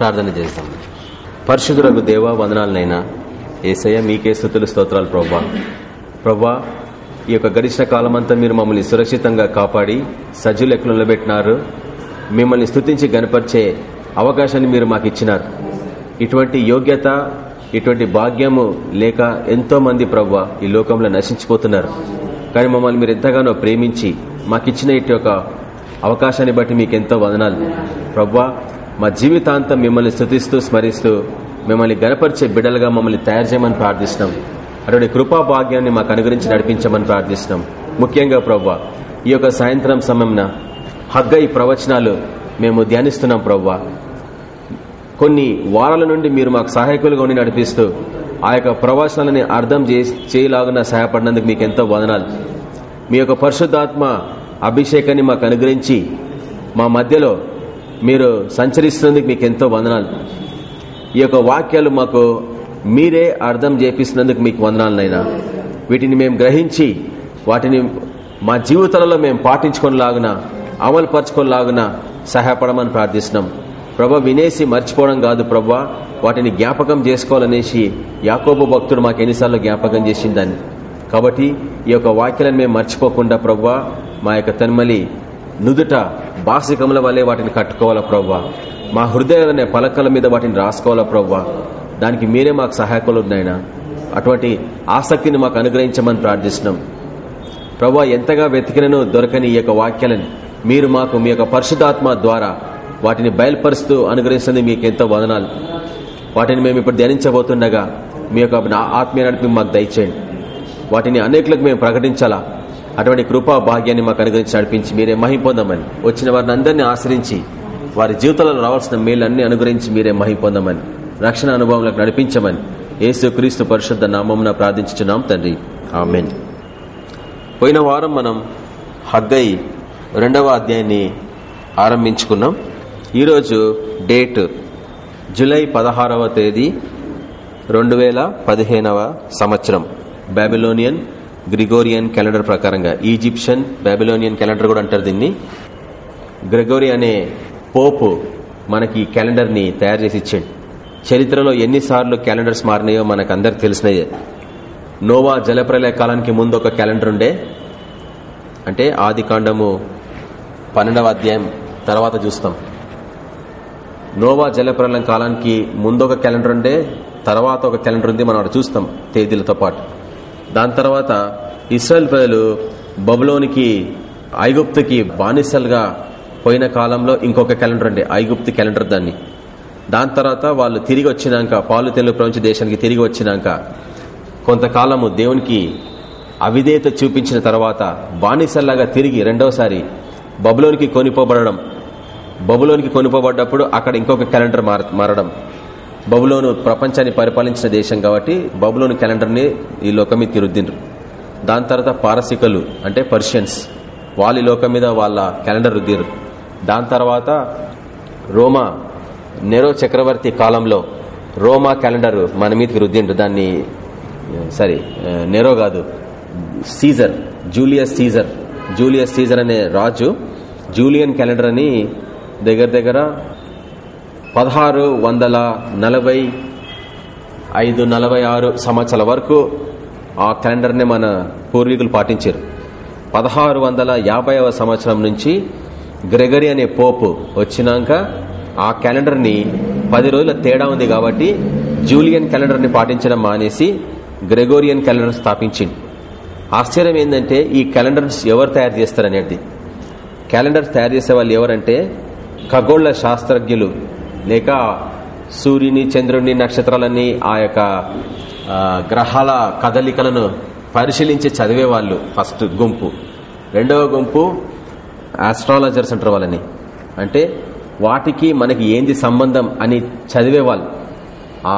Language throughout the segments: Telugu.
ప్రార్థన చేస్తాం. పరిశుద్ధులకు దేవ వందనాలనైనా ఏసయ్య మీకే స్థుతులు స్తోత్రాలు ప్రవ్వా ప్రవ్వా ఈ యొక్క గడిచిన కాలమంతా మీరు మమ్మల్ని సురక్షితంగా కాపాడి సజ్జు లెక్కలు నిలబెట్టినారు. మిమ్మల్ని స్థుతించి గనపరిచే అవకాశాన్ని మీరు మాకు ఇచ్చినారు. ఇటువంటి యోగ్యత ఇటువంటి భాగ్యము లేక ఎంతో మంది ప్రవ్వ ఈ లోకంలో నశించిపోతున్నారు. కానీ మమ్మల్ని మీరు ఎంతగానో ప్రేమించి మాకిచ్చిన ఇటు యొక్క అవకాశాన్ని బట్టి మీకు ఎంతో వదనాలు. ప్రవ్వా మా జీవితాంతం మిమ్మల్ని స్థుతిస్తూ స్మరిస్తూ మిమ్మల్ని గనపరిచే బిడ్డలుగా మమ్మల్ని తయారు చేయమని ప్రార్థిస్తున్నాం. అటువంటి కృపా భాగ్యాన్ని మాకు అనుగ్రహించి నడిపించమని ప్రార్థిస్తున్నాం. ముఖ్యంగా ప్రవ్వా ఈ యొక్క సాయంత్రం సమయంన హగ్గ ఈ ప్రవచనాలు మేము ధ్యానిస్తున్నాం ప్రవ్వా. కొన్ని వారాల నుండి మీరు మాకు సహాయకులుగా ఉండి నడిపిస్తూ ఆ యొక్క ప్రవచనాలని అర్థం చేయలాగా సహాయపడినందుకు మీకు ఎంతో వదనాలు. మీ యొక్క పరిశుద్ధాత్మ అభిషేకాన్ని మాకు అనుగ్రహించి మా మధ్యలో మీరు సంచరిస్తున్నందుకు మీకు ఎంతో వందనాలు. ఈ యొక్క వాక్యాలు మాకు మీరే అర్థం చేపిస్తున్నందుకు మీకు వందనాలనైనా వీటిని మేము గ్రహించి వాటిని మా జీవితాలలో మేము పాటించుకునేలాగున అమలు పరచుకునేలాగున సహాయపడమని ప్రార్థిస్తున్నాం. ప్రభ వినేసి మర్చిపోవడం కాదు ప్రభా వాటిని జ్ఞాపకం చేసుకోవాలనేసి యాకోబు భక్తుడు మాకు ఎన్నిసార్లు జ్ఞాపకం చేసిందని. కాబట్టి ఈ యొక్క వాక్యాలను మేము మర్చిపోకుండా ప్రవ్వా మా యొక్క తన్మలి నుదుట బాసికముల వలె వాటిని కట్టుకోవాలా ప్రవ్వా? మా హృదయాలనే పలకల మీద వాటిని రాసుకోవాలా ప్రవ్వా? దానికి మీరే మాకు సహాయకులు ఉన్నాయన అటువంటి ఆసక్తిని మాకు అనుగ్రహించమని ప్రార్థిస్తున్నాం. ప్రవ్వా ఎంతగా వెతికినను దొరకని ఈ యొక్క వాక్యాలని మీరు మాకు మీ యొక్క పరిశుధాత్మ ద్వారా వాటిని బయలుపరుస్తూ అనుగ్రహిస్తుంది మీకు ఎంతో వదనాలు. వాటిని మేము ఇప్పుడు ధ్యానించబోతుండగా మీ యొక్క ఆత్మీయ నడిపి మాకు దయచేయండి. వాటిని అనేకులకు మేము ప్రకటించాలా? అటువంటి కృపా భాగ్యాన్ని మాకు అనుగ్రహించి నడిపించి మీరే మహి పొందమని వచ్చిన వారిని అందరినీ ఆశ్రయించి వారి జీవితంలో రావాల్సిన మేలన్నీ అనుగ్రహించి మీరే మహి పొందమని రక్షణ అనుభవంలోకి నడిపించమని యేసు క్రీస్తు పరిషత్ నామం ప్రార్థించున్నాం తండ్రి. ఆమెన్. పోయిన వారం మనం హగ్గై రెండవ అధ్యాయాన్ని ఆరంభించుకున్నాం. ఈరోజు డేట్ జూలై పదహారవ తేదీ రెండు వేల పదిహేనవ సంవత్సరం. బాబిలోనియన్ గ్రిగోరియన్ క్యాలెండర్ ప్రకారంగా. ఈజిప్షియన్ బాబిలోనియన్ క్యాలెండర్ కూడా అంటారు దీన్ని. గ్రెగోరి అనే పోపు మనకి ఈ క్యాలెండర్ని తయారు చేసి ఇచ్చాడు. చరిత్రలో ఎన్నిసార్లు క్యాలెండర్స్ మారినాయో మనకు అందరికి తెలిసినాయే. నోవా జలప్రలయ కాలానికి ముందు ఒక క్యాలెండర్ ఉండే. అంటే ఆది కాండము పన్నెండవ అధ్యాయం తర్వాత చూస్తాం. నోవా జలప్రలయం కాలానికి ముందు ఒక క్యాలెండర్ ఉండే తర్వాత ఒక క్యాలెండర్ ఉంది మనం అక్కడ చూస్తాం తేదీలతో పాటు. దాని తర్వాత ఇస్రాయల్ ప్రజలు బబులోనికి ఐగుప్తుకి బానిసలుగా పోయిన కాలంలో ఇంకొక క్యాలెండర్ అండి ఐగుప్తి క్యాలెండర్ దాన్ని. దాని తర్వాత వాళ్ళు తిరిగి వచ్చినాక పాలు తెలుగు ప్రపంచ దేశానికి తిరిగి వచ్చినాక కొంతకాలము దేవునికి అవిధేయత చూపించిన తర్వాత బానిసల్లాగా తిరిగి రెండవసారి బబులోనికి కొనిపోబడడం. బబులోనికి కొనిపోబడ్డప్పుడు అక్కడ ఇంకొక క్యాలెండర్ మారడం. బబులోను ప్రపంచాన్ని పరిపాలించిన దేశం కాబట్టి బబులోను క్యాలెండర్ని ఈ లోకం మీద తిరుద్దిండ్రు. దాని తర్వాత పారసికలు అంటే పర్షియన్స్ వాళ్ళ లోకం మీద వాళ్ళ క్యాలెండర్ రుద్దిరు దాని తర్వాత రోమా నెరో చక్రవర్తి కాలంలో రోమా క్యాలెండర్ మన మీదకి రుద్దిండ్రు దాన్ని సారీ నెరో కాదు Caesar Julius Caesar Julius Caesar అనే రాజు జూలియన్ క్యాలెండర్ అని దగ్గర దగ్గర పదహారు వందల నలభై ఐదు నలభై ఆరు సంవత్సరాల వరకు ఆ క్యాలెండర్ని మన పూర్వీకులు పాటించారు. పదహారు వందల యాభైవ సంవత్సరం నుంచి గ్రెగరీ అనే పోపు వచ్చినాక ఆ క్యాలెండర్ని పది రోజుల తేడా ఉంది కాబట్టి జూలియన్ క్యాలెండర్ని పాటించడం మానేసి గ్రెగోరియన్ క్యాలెండర్ స్థాపించింది. ఆశ్చర్యం ఏంటంటే ఈ క్యాలెండర్స్ ఎవరు తయారు చేస్తారనేది క్యాలెండర్స్ తయారు చేసే వాళ్ళు ఎవరంటే ఖగోళ శాస్త్రజ్ఞులు లేక సూర్యుని చంద్రుని నక్షత్రాలని ఆ యొక్క గ్రహాల కదలికలను పరిశీలించి చదివే వాళ్ళు ఫస్ట్ గుంపు. రెండవ గుంపు ఆస్ట్రాలజర్స్ అంటారు వాళ్ళని. అంటే వాటికి మనకి ఏంది సంబంధం అని చదివేవాళ్ళు ఆ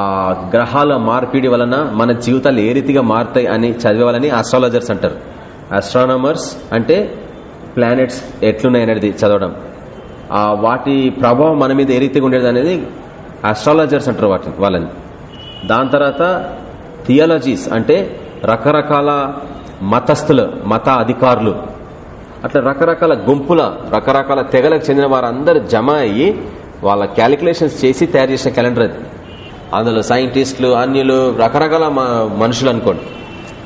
గ్రహాల మార్పిడి వలన మన జీవితాలు ఏ రీతిగా మారుతాయి అని చదివేవాళ్ళని ఆస్ట్రాలజర్స్ అంటారు ఆస్ట్రానమర్స్ అంటే ప్లానెట్స్ ఎట్లున్నాయి అనేది చదవడం. వాటి ప్రభావం మన మీద ఏ రీతిగా ఉండేది అనేది ఆస్ట్రాలజర్స్ అంటారు వాటిని వాళ్ళని. దాని తర్వాత థియాలజీస్ అంటే రకరకాల మతస్థులు మత అధికారులు. అట్లా రకరకాల గుంపుల రకరకాల తెగలకు చెందిన వారందరూ జమ అయ్యి వాళ్ళ క్యాలిక్యులేషన్స్ చేసి తయారు చేసిన క్యాలెండర్ అది. అందులో సైంటిస్టులు అన్యులు రకరకాల మనుషులు అనుకోండి.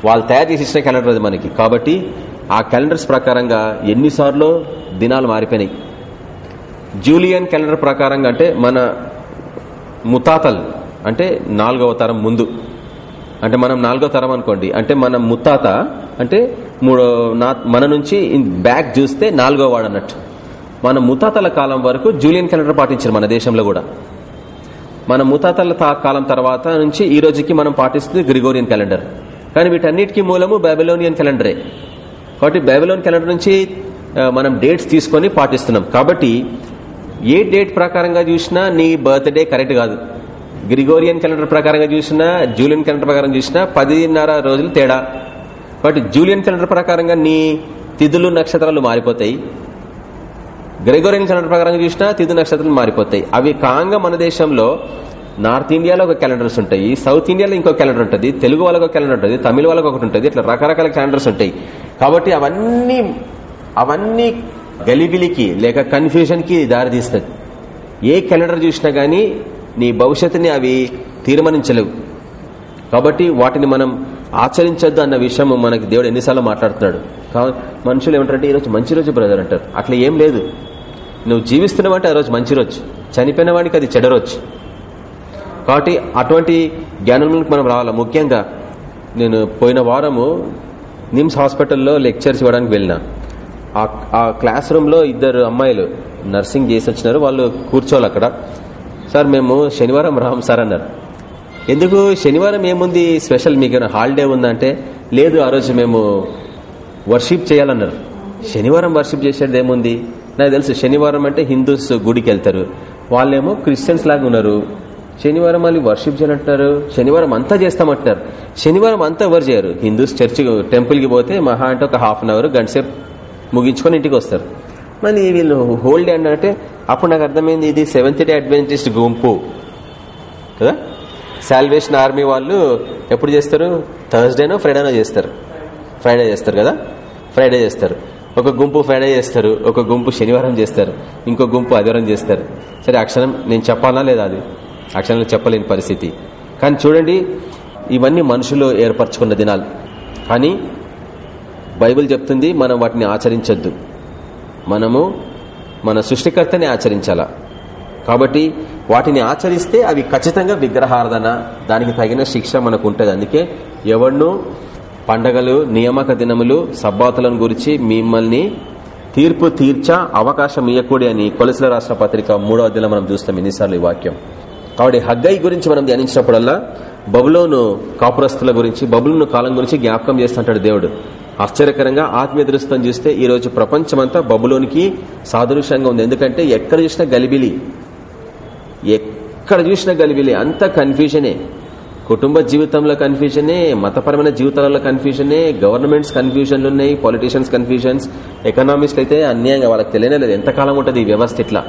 వాళ్ళు తయారు చేసి ఇచ్చిన క్యాలెండర్ అది మనకి. కాబట్టి ఆ క్యాలెండర్స్ ప్రకారంగా ఎన్నిసార్లు దినాలు మారిపోయినాయి. జూలియన్ క్యాలెండర్ ప్రకారంగా అంటే మన ముతాతల్ అంటే నాలుగవ తరం ముందు. అంటే మనం నాలుగో తరం అనుకోండి. అంటే మన ముత్తాత అంటే మూడో మన నుంచి బ్యాక్ చూస్తే నాలుగో వాడు అన్నట్టు. మన ముతాతల కాలం వరకు జూలియన్ క్యాలెండర్ పాటించారు మన దేశంలో కూడా. మన ముతాతల కాలం తర్వాత నుంచి ఈ రోజుకి మనం పాటిస్తుంది గ్రిగోరియన్ క్యాలెండర్. కానీ వీటన్నిటికీ మూలము బైబిలోనియన్ క్యాలెండరే. కాబట్టి బైబిలోన్ క్యాలెండర్ నుంచి మనం డేట్స్ తీసుకొని పాటిస్తున్నాం. కాబట్టి ఏ డేట్ ప్రకారంగా చూసినా నీ బర్త్డే కరెక్ట్ కాదు. గ్రిగోరియన్ క్యాలెండర్ ప్రకారంగా చూసినా జూలియన్ క్యాలెండర్ ప్రకారం చూసినా పదిన్నర రోజులు తేడా. బట్ జూలియన్ క్యాలెండర్ ప్రకారంగా నీ తిథులు నక్షత్రాలు మారిపోతాయి. గ్రెగోరియన్ క్యాలెండర్ ప్రకారంగా చూసినా తిథు నక్షత్రాలు మారిపోతాయి. అవి కాంగ మన దేశంలో నార్త్ ఇండియాలో ఒక క్యాలెండర్స్ ఉంటాయి సౌత్ ఇండియాలో ఇంకో క్యాలెండర్ ఉంటుంది తెలుగు వాళ్ళకి ఒక క్యాలెండర్ ఉంటుంది తమిళ వాళ్ళకి ఒకటి ఉంటుంది ఇట్లా రకరకాల క్యాలెండర్స్ ఉంటాయి. కాబట్టి అవన్నీ అవన్నీ గలిబిలికి లేక కన్ఫ్యూజన్కి దారితీస్తుంది. ఏ క్యాలెండర్ చూసినా గానీ నీ భవిష్యత్తుని అవి తీర్మానించలేవు. కాబట్టి వాటిని మనం ఆచరించొద్దు అన్న విషయం మనకి దేవుడు ఎన్నిసార్లు మాట్లాడుతున్నాడు. మనుషులు ఏమంటారంటే ఈరోజు మంచి రోజు బ్రదర్ అంటారు. అట్లా ఏం లేదు. నువ్వు జీవిస్తున్నావంటే ఆ రోజు మంచి రోజు. చనిపోయిన వాడికి అది చెడరోజు కాబట్టి అటువంటి జ్ఞానంలోకి మనం రావాలి? ముఖ్యంగా నేను పోయిన వారము నిమ్స్ హాస్పిటల్లో లెక్చర్స్ ఇవ్వడానికి వెళ్ళినా. ఆ క్లాస్ రూమ్లో ఇద్దరు అమ్మాయిలు నర్సింగ్ చేసి వచ్చినారు. వాళ్ళు కూర్చోవాలి అక్కడ. సార్ మేము శనివారం రాము సార్ అన్నారు. ఎందుకు? శనివారం ఏముంది? స్పెషల్ మీకు హాలిడే ఉందంటే లేదు ఆ రోజు మేము వర్షిప్ చేయాలన్నారు. శనివారం వర్షిప్ చేసేది ఏముంది? నాకు తెలుసు శనివారం అంటే హిందూస్ గుడికి వెళ్తారు. వాళ్ళేమో క్రిస్టియన్స్ లాగా ఉన్నారు. శనివారం మళ్ళీ వర్షిప్ చేయనంటున్నారు శనివారం అంతా చేస్తామంటున్నారు. శనివారం అంతా ఎవరు చేయరు? హిందూస్ చర్చ్ టెంపుల్కి పోతే మహా అంటే ఒక హాఫ్ అన్ అవర్ గంట సేపు ముగించుకొని ఇంటికి వస్తారు. మళ్ళీ వీళ్ళు హోల్ డే అంటే అప్పుడు నాకు అర్థమైంది ఇది సెవెంత్ డే అడ్వెంటిస్ట్ గుంపు. కదా? శాల్వేషన్ ఆర్మీ వాళ్ళు ఎప్పుడు చేస్తారు? థర్స్డేనో ఫ్రైడేనో చేస్తారు. ఫ్రైడే చేస్తారు కదా? ఫ్రైడే చేస్తారు. ఒక గుంపు ఫ్రైడే చేస్తారు ఒక గుంపు శనివారం చేస్తారు ఇంకో గుంపు ఆదివారం చేస్తారు. సరే అక్షరం నేను చెప్పాలా లేదా అది? అక్షరంలో చెప్పలేని పరిస్థితి. కానీ చూడండి ఇవన్నీ మనుషులు ఏర్పరచుకున్న దినాలు. కానీ బైబిల్ చెప్తుంది మనం వాటిని ఆచరించద్దు. మనము మన సృష్టికర్తని ఆచరించాలా? కాబట్టి వాటిని ఆచరిస్తే అవి ఖచ్చితంగా విగ్రహారాధన దానికి తగిన శిక్ష మనకు ఉంటుంది అందుకే ఎవడును పండగలు నియామక దినములు సబ్బాతులను గురించి మిమ్మల్ని తీర్పు తీర్చా అవకాశం ఇవ్వకూడి అని కొలసల రాష్ట్ర పత్రిక మూడో అధ్యయనం మనం చూస్తాం ఎన్నిసార్లు ఈ వాక్యం. కాబట్టి హగ్గై గురించి మనం ధ్యానించినప్పుడల్లా బబులోను కాపురస్తుల గురించి బబులోను కాలం గురించి జ్ఞాపకం చేస్తుంటాడు దేవుడు. ఆశ్చర్యకరంగా ఆత్మీయ దృష్టం చూస్తే ఈ రోజు ప్రపంచమంతా బబులోనికి సాదృశ్యంగా ఉంది. ఎందుకంటే ఎక్కడ చూసినా గలిబిలి. ఎక్కడ చూసినా గలిబిలి. అంత కన్ఫ్యూజనే కుటుంబ జీవితంలో కన్ఫ్యూజనే మతపరమైన జీవితాలలో కన్ఫ్యూజనే గవర్నమెంట్స్ కన్ఫ్యూజన్లు ఉన్నాయి పొలిటీషియన్స్ కన్ఫ్యూజన్స్ ఎకనామిస్ట్ అయితే అన్యాయంగా వాళ్ళకి తెలియనే లేదు. ఎంతకాలం ఉంటుంది ఈ వ్యవస్థ ఇట్లా?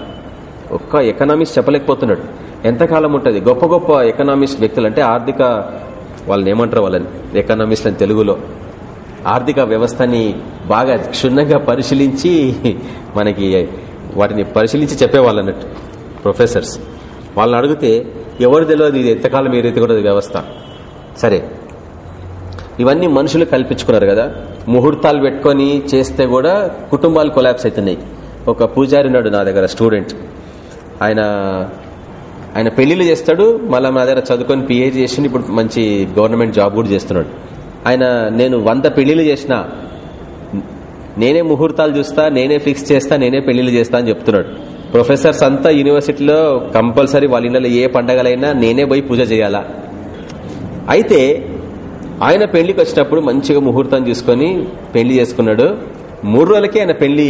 ఒక్క ఎకనామిస్ట్ చెప్పలేకపోతున్నాడు. ఎంతకాలం ఉంటుంది? గొప్ప గొప్ప ఎకనామిస్ట్ వ్యక్తులు అంటే ఆర్థిక వాళ్ళని ఏమంటారు వాళ్ళని? ఎకనామిస్ట్ అని తెలుగులో. ఆర్థిక వ్యవస్థని బాగా క్షుణ్ణంగా పరిశీలించి మనకి వాటిని పరిశీలించి చెప్పేవాళ్ళు అన్నట్టు ప్రొఫెసర్స్. వాళ్ళని అడిగితే ఎవరు తెలియదు ఇది ఎంతకాలం ఏ కూడా వ్యవస్థ. సరే. ఇవన్నీ మనుషులు కల్పించుకున్నారు కదా. ముహూర్తాలు పెట్టుకొని చేస్తే కూడా కుటుంబాలు కొలాబ్స్ అవుతున్నాయి ఒక పూజారి ఉన్నాడు నా దగ్గర స్టూడెంట్. ఆయన ఆయన పెళ్ళిళ్ళు చేస్తాడు మళ్ళీ మా దగ్గర చదువుకొని పిహెచ్ చేసి ఇప్పుడు మంచి గవర్నమెంట్ జాబ్ కూడా చేస్తున్నాడు. ఆయన నేను వంద పెళ్ళిళ్ళు చేసిన నేనే ముహూర్తాలు చూస్తా నేనే ఫిక్స్ చేస్తా నేనే పెళ్ళిళ్ళు చేస్తా అని చెప్తున్నాడు. ప్రొఫెసర్స్ అంతా యూనివర్సిటీలో కంపల్సరీ వాళ్ళ ఇళ్ళలో ఏ పండగలైనా నేనే పోయి పూజ చేయాలా? అయితే ఆయన పెళ్ళికి వచ్చినప్పుడు మంచిగా ముహూర్తం చూసుకొని పెళ్ళి చేసుకున్నాడు. మూడు రోజులకే ఆయన పెళ్ళి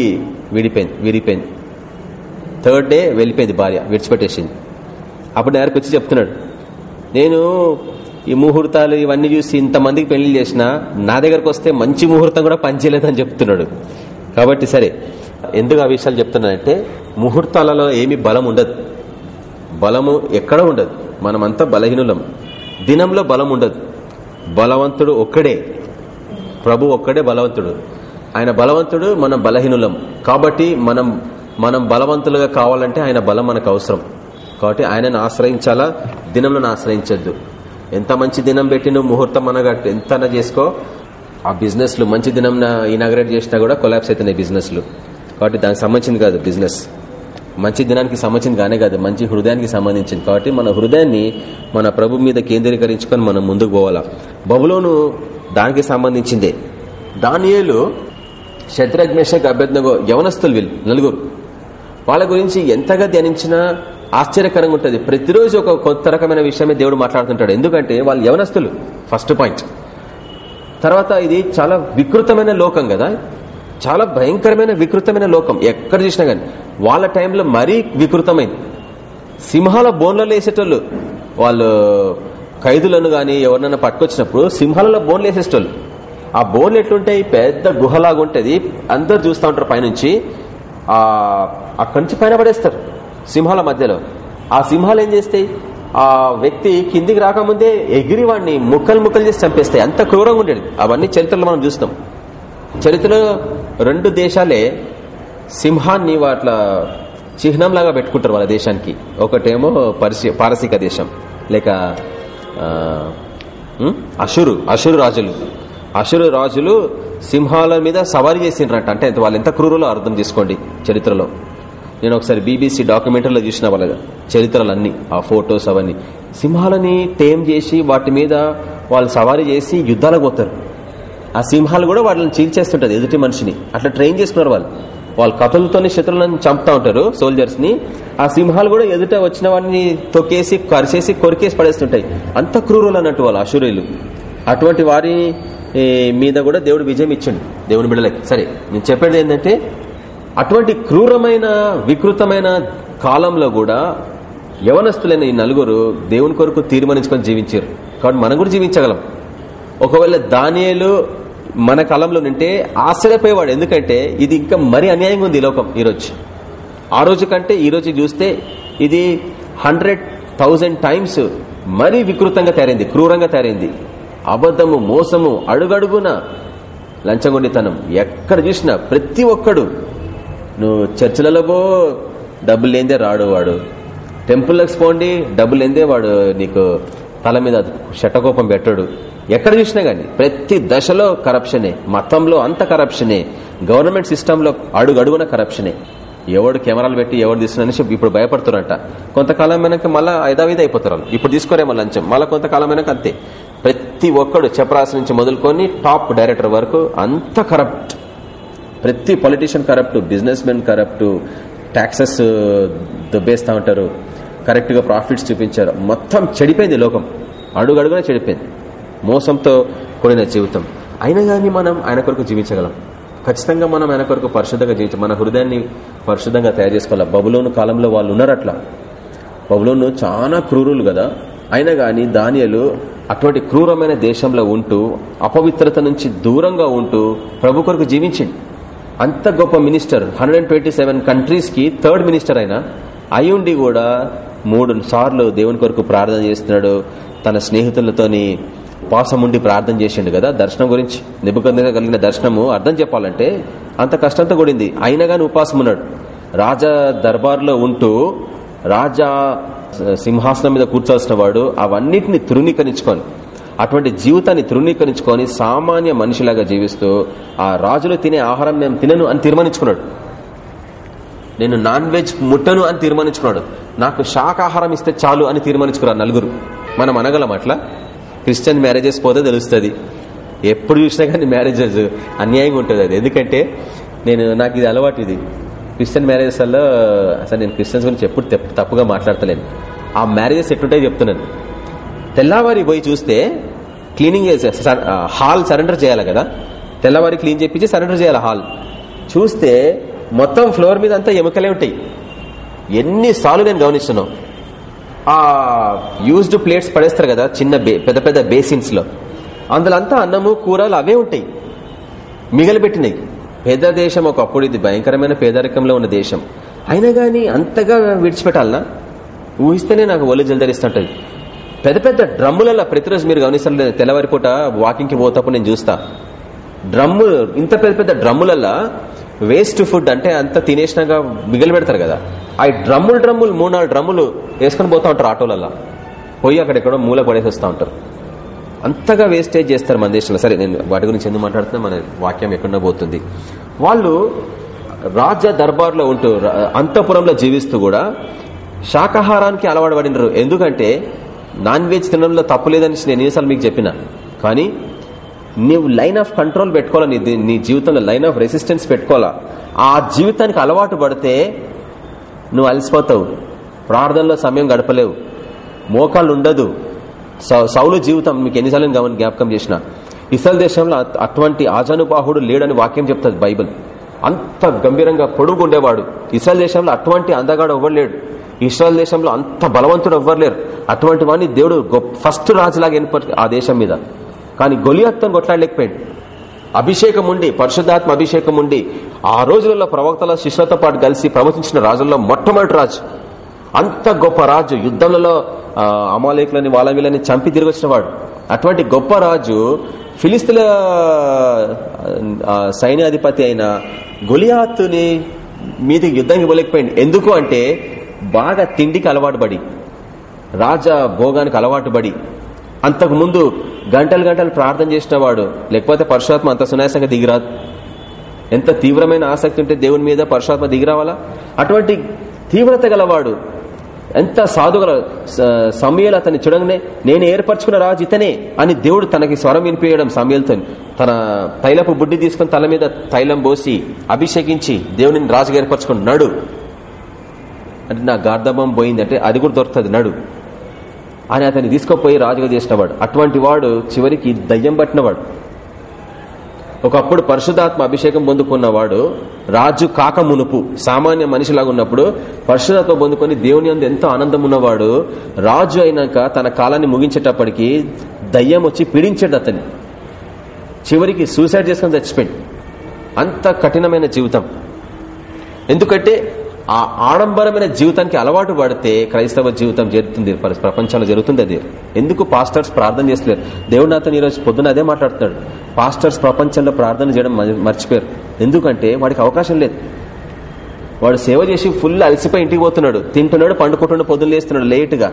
విడిపోయింది విడిపోయింది. థర్డ్ డే వెళ్ళిపోయింది భార్య విడిచిపెట్టేసింది. అప్పుడు నేరకు వచ్చి చెప్తున్నాడు నేను ఈ ముహూర్తాలు ఇవన్నీ చూసి ఇంతమందికి పెళ్ళి చేసినా నా దగ్గరకు వస్తే మంచి ముహూర్తం కూడా పనిచేయలేదని చెప్తున్నాడు. కాబట్టి సరే ఎందుకు ఆ విషయాలు చెప్తున్నానంటే ముహూర్తాలలో ఏమి బలం ఉండదు. బలము ఎక్కడ ఉండదు. మనమంతా బలహీనులం. దినంలో బలం ఉండదు. బలవంతుడు ఒక్కడే. ప్రభు ఒక్కడే బలవంతుడు. ఆయన బలవంతుడు మనం బలహీనులం. కాబట్టి మనం మనం బలవంతులుగా కావాలంటే ఆయన బలం మనకు అవసరం. కాబట్టి ఆయనను ఆశ్రయించాలా? దినంలో ఆశ్రయించద్దు. ఎంత మంచి దినం పెట్టిన ముహూర్తం అనగా ఎంత చేసుకో. ఆ బిజినెస్లు మంచి దినం ఇనాగ్రేట్ చేసినా కూడా కొలాబ్స్ అవుతున్నాయి బిజినెస్లు. కాబట్టి దానికి సంబంధించింది కాదు బిజినెస్. మంచి దినానికి సంబంధించింది కానే కాదు మంచి హృదయానికి సంబంధించింది. కాబట్టి మన హృదయాన్ని మన ప్రభు మీద కేంద్రీకరించుకొని మనం ముందుకు పోవాలా. బబులోను దానికి సంబంధించిందే. దానియేలు శత్రుఘ్నేషక్ అభ్యర్థనగో యవనస్తులు వీళ్ళు నలుగురు. వాళ్ళ గురించి ఎంతగా ధ్యానించినా ఆశ్చర్యకరంగా ఉంటుంది. ప్రతిరోజు ఒక కొత్త రకమైన విషయమే దేవుడు మాట్లాడుతుంటాడు. ఎందుకంటే వాళ్ళు యవనస్తులు. ఫస్ట్ పాయింట్ తర్వాత ఇది చాలా వికృతమైన లోకం కదా. చాలా భయంకరమైన వికృతమైన లోకం. ఎక్కడ చూసినా గానీ వాళ్ళ టైంలో మరీ వికృతమైంది. సింహాల బోన్లలో వేసేటోళ్ళు. వాళ్ళు ఖైదులను కానీ ఎవరినైనా పట్టుకొచ్చినప్పుడు సింహాలలో బోన్లు వేసేటోళ్ళు. ఆ బోన్లు ఎట్లుంటాయి? పెద్ద గుహలాగా ఉంటుంది. అందరు చూస్తూ ఉంటారు పైనుంచి. అక్కడి నుంచి పైన పడేస్తారు. సింహాల మధ్యలో. ఆ సింహాలు ఏం చేస్తాయి? ఆ వ్యక్తి కిందికి రాకముందే ఎగిరి వాడిని ముక్కలు ముక్కలు చేసి చంపేస్తాయి. అంత క్రూరంగా ఉండేది. అవన్నీ చరిత్రలో మనం చూస్తాం. చరిత్రలో రెండు దేశాలే సింహాన్ని వాట్ల చిహ్నంలాగా పెట్టుకుంటారు వాళ్ళ దేశానికి. ఒకటేమో పరిసి పారసీక దేశం. లేక అషురు అషురు రాజులు. అషురు రాజులు సింహాల మీద సవారీ చేసిండ్రంట. అంటే వాళ్ళు ఎంత క్రూరులో అర్థం చేసుకోండి చరిత్రలో. నేను ఒకసారి బీబీసీ డాక్యుమెంటరీలో చూసిన వాళ్ళ చరిత్రలన్నీ ఆ ఫొటోస్ అవన్నీ. సింహాలని టేమ్ చేసి వాటి మీద వాళ్ళు సవారీ చేసి యుద్ధాలకు పోతారు. ఆ సింహాలు కూడా వాళ్ళని చీల్చేస్తుంటది ఎదుటి మనిషిని. అట్లా ట్రైన్ చేసుకున్నారు వాళ్ళు. వాళ్ళు కథలతోనే శత్రులను చంపుతా ఉంటారు సోల్జర్స్ని ఆ సింహాలు కూడా ఎదుట వచ్చిన వాడిని తొక్కేసి కరిచేసి కొరికేసి పడేస్తుంటాయి. అంత క్రూరులు అన్నట్టు వాళ్ళు అశురులు. అటువంటి వారి మీద కూడా దేవుడు విజయం ఇచ్చిండు. దేవుని బిడలకి సరే నేను చెప్పేది ఏంటంటే అటువంటి క్రూరమైన వికృతమైన కాలంలో కూడా యవనస్తులైన ఈ నలుగురు దేవుని కొరకు తీర్మానించుకొని జీవించారు. కాబట్టి మనం కూడా జీవించగలం. ఒకవేళ దానియలు మన కాలంలో నింటే ఆశ్చర్యపోయేవాడు. ఎందుకంటే ఇది ఇంకా మరీ అన్యాయంగా ఉంది ఈ లోకం ఈరోజు. ఆ రోజు కంటే ఈరోజు చూస్తే ఇది హండ్రెడ్ థౌజండ్ టైమ్స్ మరీ వికృతంగా తయారైంది క్రూరంగా తయారైంది. అబద్ధము మోసము అడుగడుగున లంచగొండితనం. ఎక్కడ చూసినా ప్రతి ఒక్కడు నువ్వు చర్చిలలో పో డబ్బులు లేదే రాడు వాడు. టెంపుల్లోకి పోండి డబ్బులు లేదే వాడు నీకు తల మీద శటకోపం పెట్టడు. ఎక్కడ చూసినా గానీ ప్రతి దశలో కరప్షనే మతంలో అంత కరప్షనే గవర్నమెంట్ సిస్టంలో అడుగడుగున కరప్షనే ఎవడు కెమెరాలు పెట్టి ఎవడు తీసుకున్నా ఇప్పుడు భయపడుతున్నారంట. కొంతకాలం వెనక మళ్ళా ఐదావిధ అయిపోతారు ఇప్పుడు తీసుకోరేమో లంచం. మళ్ళీ కొంతకాలం వెనక అంతే. ప్రతి ఒక్కడు చెప్పరాసి నుంచి మొదలుకొని టాప్ డైరెక్టర్ వరకు అంత కరప్ట్ ప్రతి politician corrupt businessmen corrupt taxes దుబ్బేస్తా ఉంటారు. కరెక్ట్గా ప్రాఫిట్స్ చూపించారు. మొత్తం చెడిపోయింది లోకం. అడుగడుగునే చెడిపోయింది. మోసంతో కూడిన జీవితం. అయినా కానీ మనం ఆయన కొరకు జీవించగలం. ఖచ్చితంగా మనం ఆయన కొరకు పరిశుద్ధంగా జీవించాం మన హృదయాన్ని పరిశుద్ధంగా తయారు చేసుకోవాలి? బబులోను కాలంలో వాళ్ళు ఉన్నారు అట్లా. బబులోను చాలా క్రూరులు కదా. అయినా కానీ దానియలు అటువంటి క్రూరమైన దేశంలో ఉంటూ అపవిత్రత నుంచి దూరంగా ఉంటూ ప్రభు కొరకు జీవించండి. అంత గొప్ప మినిస్టర్ హండ్రెడ్ ట్వంటీ సెవెన్ కంట్రీస్కి థర్డ్ మినిస్టర్ అయినా అయ్యుండి కూడా మూడు సార్లు దేవుని కొరకు ప్రార్థన చేస్తున్నాడు. తన స్నేహితులతోని ఉపవాసం ఉండి ప్రార్థన చేసిండు కదా దర్శనం గురించి. నిబుకంగా కలిగిన దర్శనము అర్థం చెప్పాలంటే అంత కష్టంతో కూడింది. అయినా కానీ ఉపాసం ఉన్నాడు. రాజా దర్బార్లో ఉంటూ రాజా సింహాసనం మీద కూర్చోవలసిన వాడు అవన్నిటిని తృణీకరించుకొని అటువంటి జీవితాన్ని తృణీకరించుకొని సామాన్య మనిషిలాగా జీవిస్తూ ఆ రాజులు తినే ఆహారం మేము తినను అని తీర్మానించుకున్నాడు. నేను నాన్ వెజ్ ముట్టను అని తీర్మానించుకున్నాడు. నాకు శాకాహారం ఇస్తే చాలు అని తీర్మానించుకున్నారు నలుగురు. మనం అనగలం అట్లా? క్రిస్టియన్ మ్యారేజెస్ పోతే తెలుస్తుంది. ఎప్పుడు చూసినా కానీ మ్యారేజెస్ అన్యాయంగా ఉంటుంది అది. ఎందుకంటే నేను నాకు ఇది అలవాటు ఇది. క్రిస్టియన్ మ్యారేజెస్లో అసలు నేను క్రిస్టియన్స్ గురించి ఎప్పుడు తప్పుగా మాట్లాడతలేను. ఆ మ్యారేజెస్ ఎట్లుంటాయో చెప్తున్నాను. తెల్లవారి పోయి చూస్తే క్లీనింగ్ చేసే హాల్ సరెండర్ చేయాలి కదా. తెల్లవారి క్లీన్ చేయించి సరెండర్ చేయాలి హాల్. చూస్తే మొత్తం ఫ్లోర్ మీద అంతా ఎముకలే ఉంటాయి. ఎన్నిసార్లు నేను గమనిస్తున్నాను. ఆ యూజ్డ్ ప్లేట్స్ పడేస్తారు కదా చిన్న పెద్ద పెద్ద బేసిన్స్లో. అందులో అంతా అన్నము కూరలు అవే ఉంటాయి. మిగలబెట్టినాయి. పేద దేశం ఒకప్పుడు ఇది భయంకరమైన పేదరికంలో ఉన్న దేశం. అయినా గాని అంతగా విడిచిపెట్టాలనా? ఊహిస్తేనే నాకు ఒళ్ళు జలదరిస్తుంటది. పెద్ద పెద్ద డ్రమ్ములలో ప్రతిరోజు మీరు గమనిస్తారు తెల్లవారిపూట వాకింగ్కి పోతప్పుడు నేను చూస్తా. డ్రమ్ము ఇంత పెద్ద పెద్ద డ్రమ్ములలో వేస్ట్ ఫుడ్ అంటే అంత తినేసినాక మిగిలి పెడతారు కదా. ఆ డ్రమ్ములు డ్రమ్ములు మూడు నాలుగు డ్రమ్ములు వేసుకొని పోతా ఉంటారు ఆటోలలో పోయి అక్కడెక్కడో మూల పడేసి వస్తూ ఉంటారు. అంతగా వేస్టేజ్ చేస్తారు మన దేశంలో. సరే నేను వాటి గురించి ఎందుకు మాట్లాడుతున్నా? మన వాక్యం ఎక్కడో పోతుంది. వాళ్ళు రాజ దర్బార్లో ఉంటూ ర- అంతఃపురంలో జీవిస్తూ కూడా శాకాహారానికి అలవాటు పడినరు. ఎందుకంటే నాన్ వెజ్ తినడంలో తప్పు లేదని నేను ఎన్నిసార్లు మీకు చెప్పిన. కానీ నీవు లైన్ ఆఫ్ కంట్రోల్ పెట్టుకోవాలా? నీ నీ జీవితంలో లైన్ ఆఫ్ రెసిస్టెన్స్ పెట్టుకోవాలా? ఆ జీవితానికి అలవాటు పడితే నువ్వు అలసిపోతావు. ప్రార్థనలో సమయం గడపలేవు. మోకాళ్ళు ఉండదు. సౌ- సౌలు జీవితం మీకు ఎన్నిసార్లు గమని జ్ఞాపకం చేసిన. ఇస్రాయల్ దేశంలో అటువంటి ఆజానుబాహుడు లేడని వాక్యం చెప్తుంది బైబిల్. అంత గంభీరంగా పొడుగు ఉండేవాడు. ఇస్రాయల్ దేశంలో అటువంటి అందగాడు ఎవ్వరు లేడు. ఇస్రాయల్ దేశంలో అంత బలవంతుడు ఎవ్వరు లేరు అటువంటి వాడిని దేవుడు గొప్ప ఫస్ట్ రాజులాగా ఏర్పడు ఆ దేశం మీద. కానీ గొలియత్తో కొట్లాడలేకపోయాడు. అభిషేకం ఉండి పరిశుద్ధాత్మ అభిషేకం ఉండి ఆ రోజులలో ప్రవక్తల శిష్యులతో పాటు కలిసి ప్రవచించిన రాజుల్లో మొట్టమొదటి రాజు. అంత గొప్ప రాజు. యుద్ధంలో అమాలేకులని వాళ్ళ చంపి తిరిగి వాడు. అటువంటి గొప్ప రాజు ఫిలిస్తుల సైన్యాధిపతి అయిన గొలియాతుని మీదకి యుద్ధానికి పోలేకపోయింది ఎందుకు అంటే బాగా తిండికి అలవాటు పడి రాజా భోగానికి అలవాటు పడి అంతకు ముందు గంటలు గంటలు ప్రార్థన చేసిన వాడు లేకపోతే పరశురాత్మ అంత సునాయాసంగా దిగిరాదు ఎంత తీవ్రమైన ఆసక్తి ఉంటే దేవుని మీద పరశురాత్మ దిగిరావాలా అటువంటి తీవ్రత గలవాడు ఎంత సాధుగల సమయాలు అతన్ని చూడంగానే నేను ఏర్పరచుకున్న రాజు ఇతనే అని దేవుడు తనకి స్వరం వినిపించడం సమయలతో తన తైలపు బుడ్డి తీసుకుని తల మీద తైలం పోసి అభిషేకించి దేవుని రాజుగా ఏర్పరచుకున్నాడు. అంటే నా గార్ధబం పోయింది అంటే అది కూడా దొరుకుతుంది నడు. అని అతన్ని తీసుకుపోయి రాజుగా చేసినవాడు. అటువంటి వాడు చివరికి దయ్యం పట్టినవాడు. ఒకప్పుడు పరిశుధాత్మ అభిషేకం పొందుకున్నవాడు రాజు కాక మునుపు సామాన్య మనిషిలాగా ఉన్నప్పుడు పరిశుధాత్మ పొందుకొని దేవుని అందు ఎంతో ఆనందం ఉన్నవాడు రాజు అయినాక తన కాలాన్ని ముగించేటప్పటికి దయ్యం వచ్చి పీడించాడు అతన్ని. చివరికి సూసైడ్ చేసుకుని చచ్చిపోయింది అంత కఠినమైన జీవితం. ఎందుకంటే ఆ ఆడంబరమైన జీవితానికి అలవాటు పడితే క్రైస్తవ జీవితం జరుగుతుంది. ప్రపంచంలో జరుగుతుంది అది. ఎందుకు పాస్టర్స్ ప్రార్థన చేస్తలేరు? దేవుడు నాతో ఈరోజు పొద్దున అదే మాట్లాడుతున్నాడు. పాస్టర్స్ ప్రపంచంలో ప్రార్థన చేయడం మర్చిపోయారు. ఎందుకంటే వాడికి అవకాశం లేదు. వాడు సేవ చేసి ఫుల్ అలసిపోయి ఇంటికి పోతున్నాడు. తింటున్నాడు పండుకుంటున్నాడు పొద్దున్న లేస్తున్నాడు లేట్గా.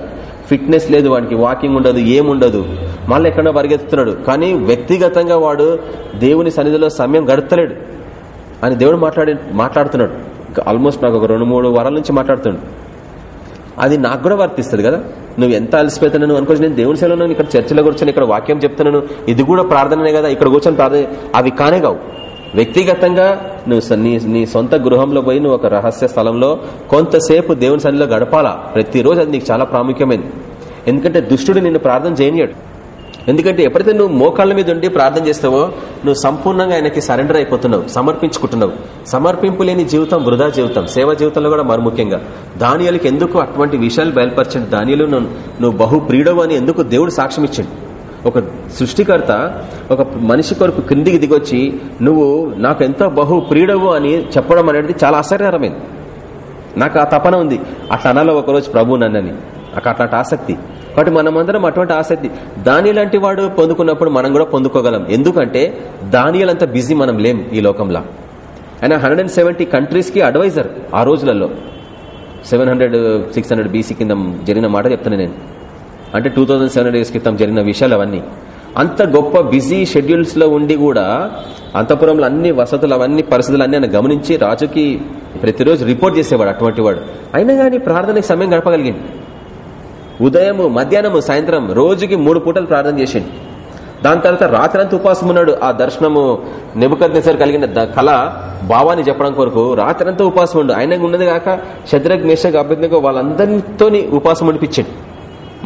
ఫిట్నెస్ లేదు వాడికి. వాకింగ్ ఉండదు ఏముండదు మళ్ళీ ఎక్కడో పరిగెత్తుతున్నాడు. కానీ వ్యక్తిగతంగా వాడు దేవుని సన్నిధిలో సమయం గడతలేడు అని దేవుడు మాట్లాడి మాట్లాడుతున్నాడు. ఆల్మోస్ట్ నాకు ఒక రెండు మూడు వారాల నుంచి మాట్లాడుతున్నాడు అది నాకు కూడా వర్తిస్తుంది కదా. నువ్వు ఎంత అలసిపోతున్నాను అనుకోవచ్చు నేను దేవుని సేవలో ఇక్కడ చర్చలో కూర్చొని ఇక్కడ వాక్యం చెప్తున్నాను ఇది కూడా ప్రార్థననే కదా ఇక్కడ కూర్చొని ప్రార్థన అవి కానే కావు. వ్యక్తిగతంగా నువ్వు నీ నీ సొంత గృహంలో పోయి నువ్వు ఒక రహస్య స్థలంలో కొంతసేపు దేవుని సన్నిలో గడపాలా? ప్రతిరోజు అది నీకు చాలా ప్రాముఖ్యమైనది ఎందుకంటే దుష్టుడు నిన్ను ప్రార్థన చేయనియాడు. ఎందుకంటే ఎప్పుడైతే నువ్వు మోకాళ్ళ మీద ఉండి ప్రార్థన చేస్తావో నువ్వు సంపూర్ణంగా ఆయనకి సరెండర్ అయిపోతున్నావు సమర్పించుకుంటున్నావు. సమర్పింపు లేని జీవితం వృధా జీవితం సేవ జీవితంలో కూడా మరి ముఖ్యంగా. దానియాలకి ఎందుకు అటువంటి విషయాలు బయలుపరచండి? ధాన్యాలు నువ్వు బహు ప్రియుడవు అని ఎందుకు దేవుడు సాక్ష్యం ఇచ్చిండు? ఒక సృష్టికర్త ఒక మనిషి కొరకు క్రిందికి దిగొచ్చి నువ్వు నాకు ఎంతో బహు ప్రియుడవు అని చెప్పడం అనేది చాలా ఆశ్చర్యకరమైంది నాకు ఆ తపన ఉంది. అట్లా అనాలో ఒకరోజు ప్రభు నన్నని. నాకు అట్లాంటి ఆసక్తి. కాబట్టి మనమందరం అటువంటి ఆసక్తి. దాని లాంటి వాడు పొందుకున్నప్పుడు మనం కూడా పొందుకోగలం. ఎందుకంటే దానియలంత బిజీ మనం లేం ఈ లోకంలో. ఆయన హండ్రెడ్ అండ్ సెవెంటీ కంట్రీస్కి అడ్వైజర్ ఆ రోజులలో. Seven hundred six hundred BC కింద జరిగిన మాట చెప్తాను నేను. అంటే two thousand seven hundred years క్రితం జరిగిన విషయాలు అవన్నీ. అంత గొప్ప బిజీ షెడ్యూల్స్లో ఉండి కూడా అంతపురంలో అన్ని వసతులు అవన్నీ పరిస్థితులు అన్ని ఆయన గమనించి రాజుకి ప్రతిరోజు రిపోర్ట్ చేసేవాడు అటువంటి వాడు. అయినా కానీ ప్రార్థనకి సమయం గడపగలిగింది ఉదయము మధ్యాహ్నము సాయంత్రం రోజుకి మూడు పూటలు ప్రార్థన చేసిండు. దాని తర్వాత రాత్రంతా ఉపవాసం ఉన్నాడు. ఆ దర్శనము నెబుకద్నేసర్ కలిగిన కళ భావాన్ని చెప్పడం కొరకు రాత్రంతా ఉపవాసం ఉండు. ఆయన ఉన్నది కాక శత్రుఘ్ మేషక్ అభ్యర్థిగా వాళ్ళందరితోని ఉపవాసం ఉండిపించాడు.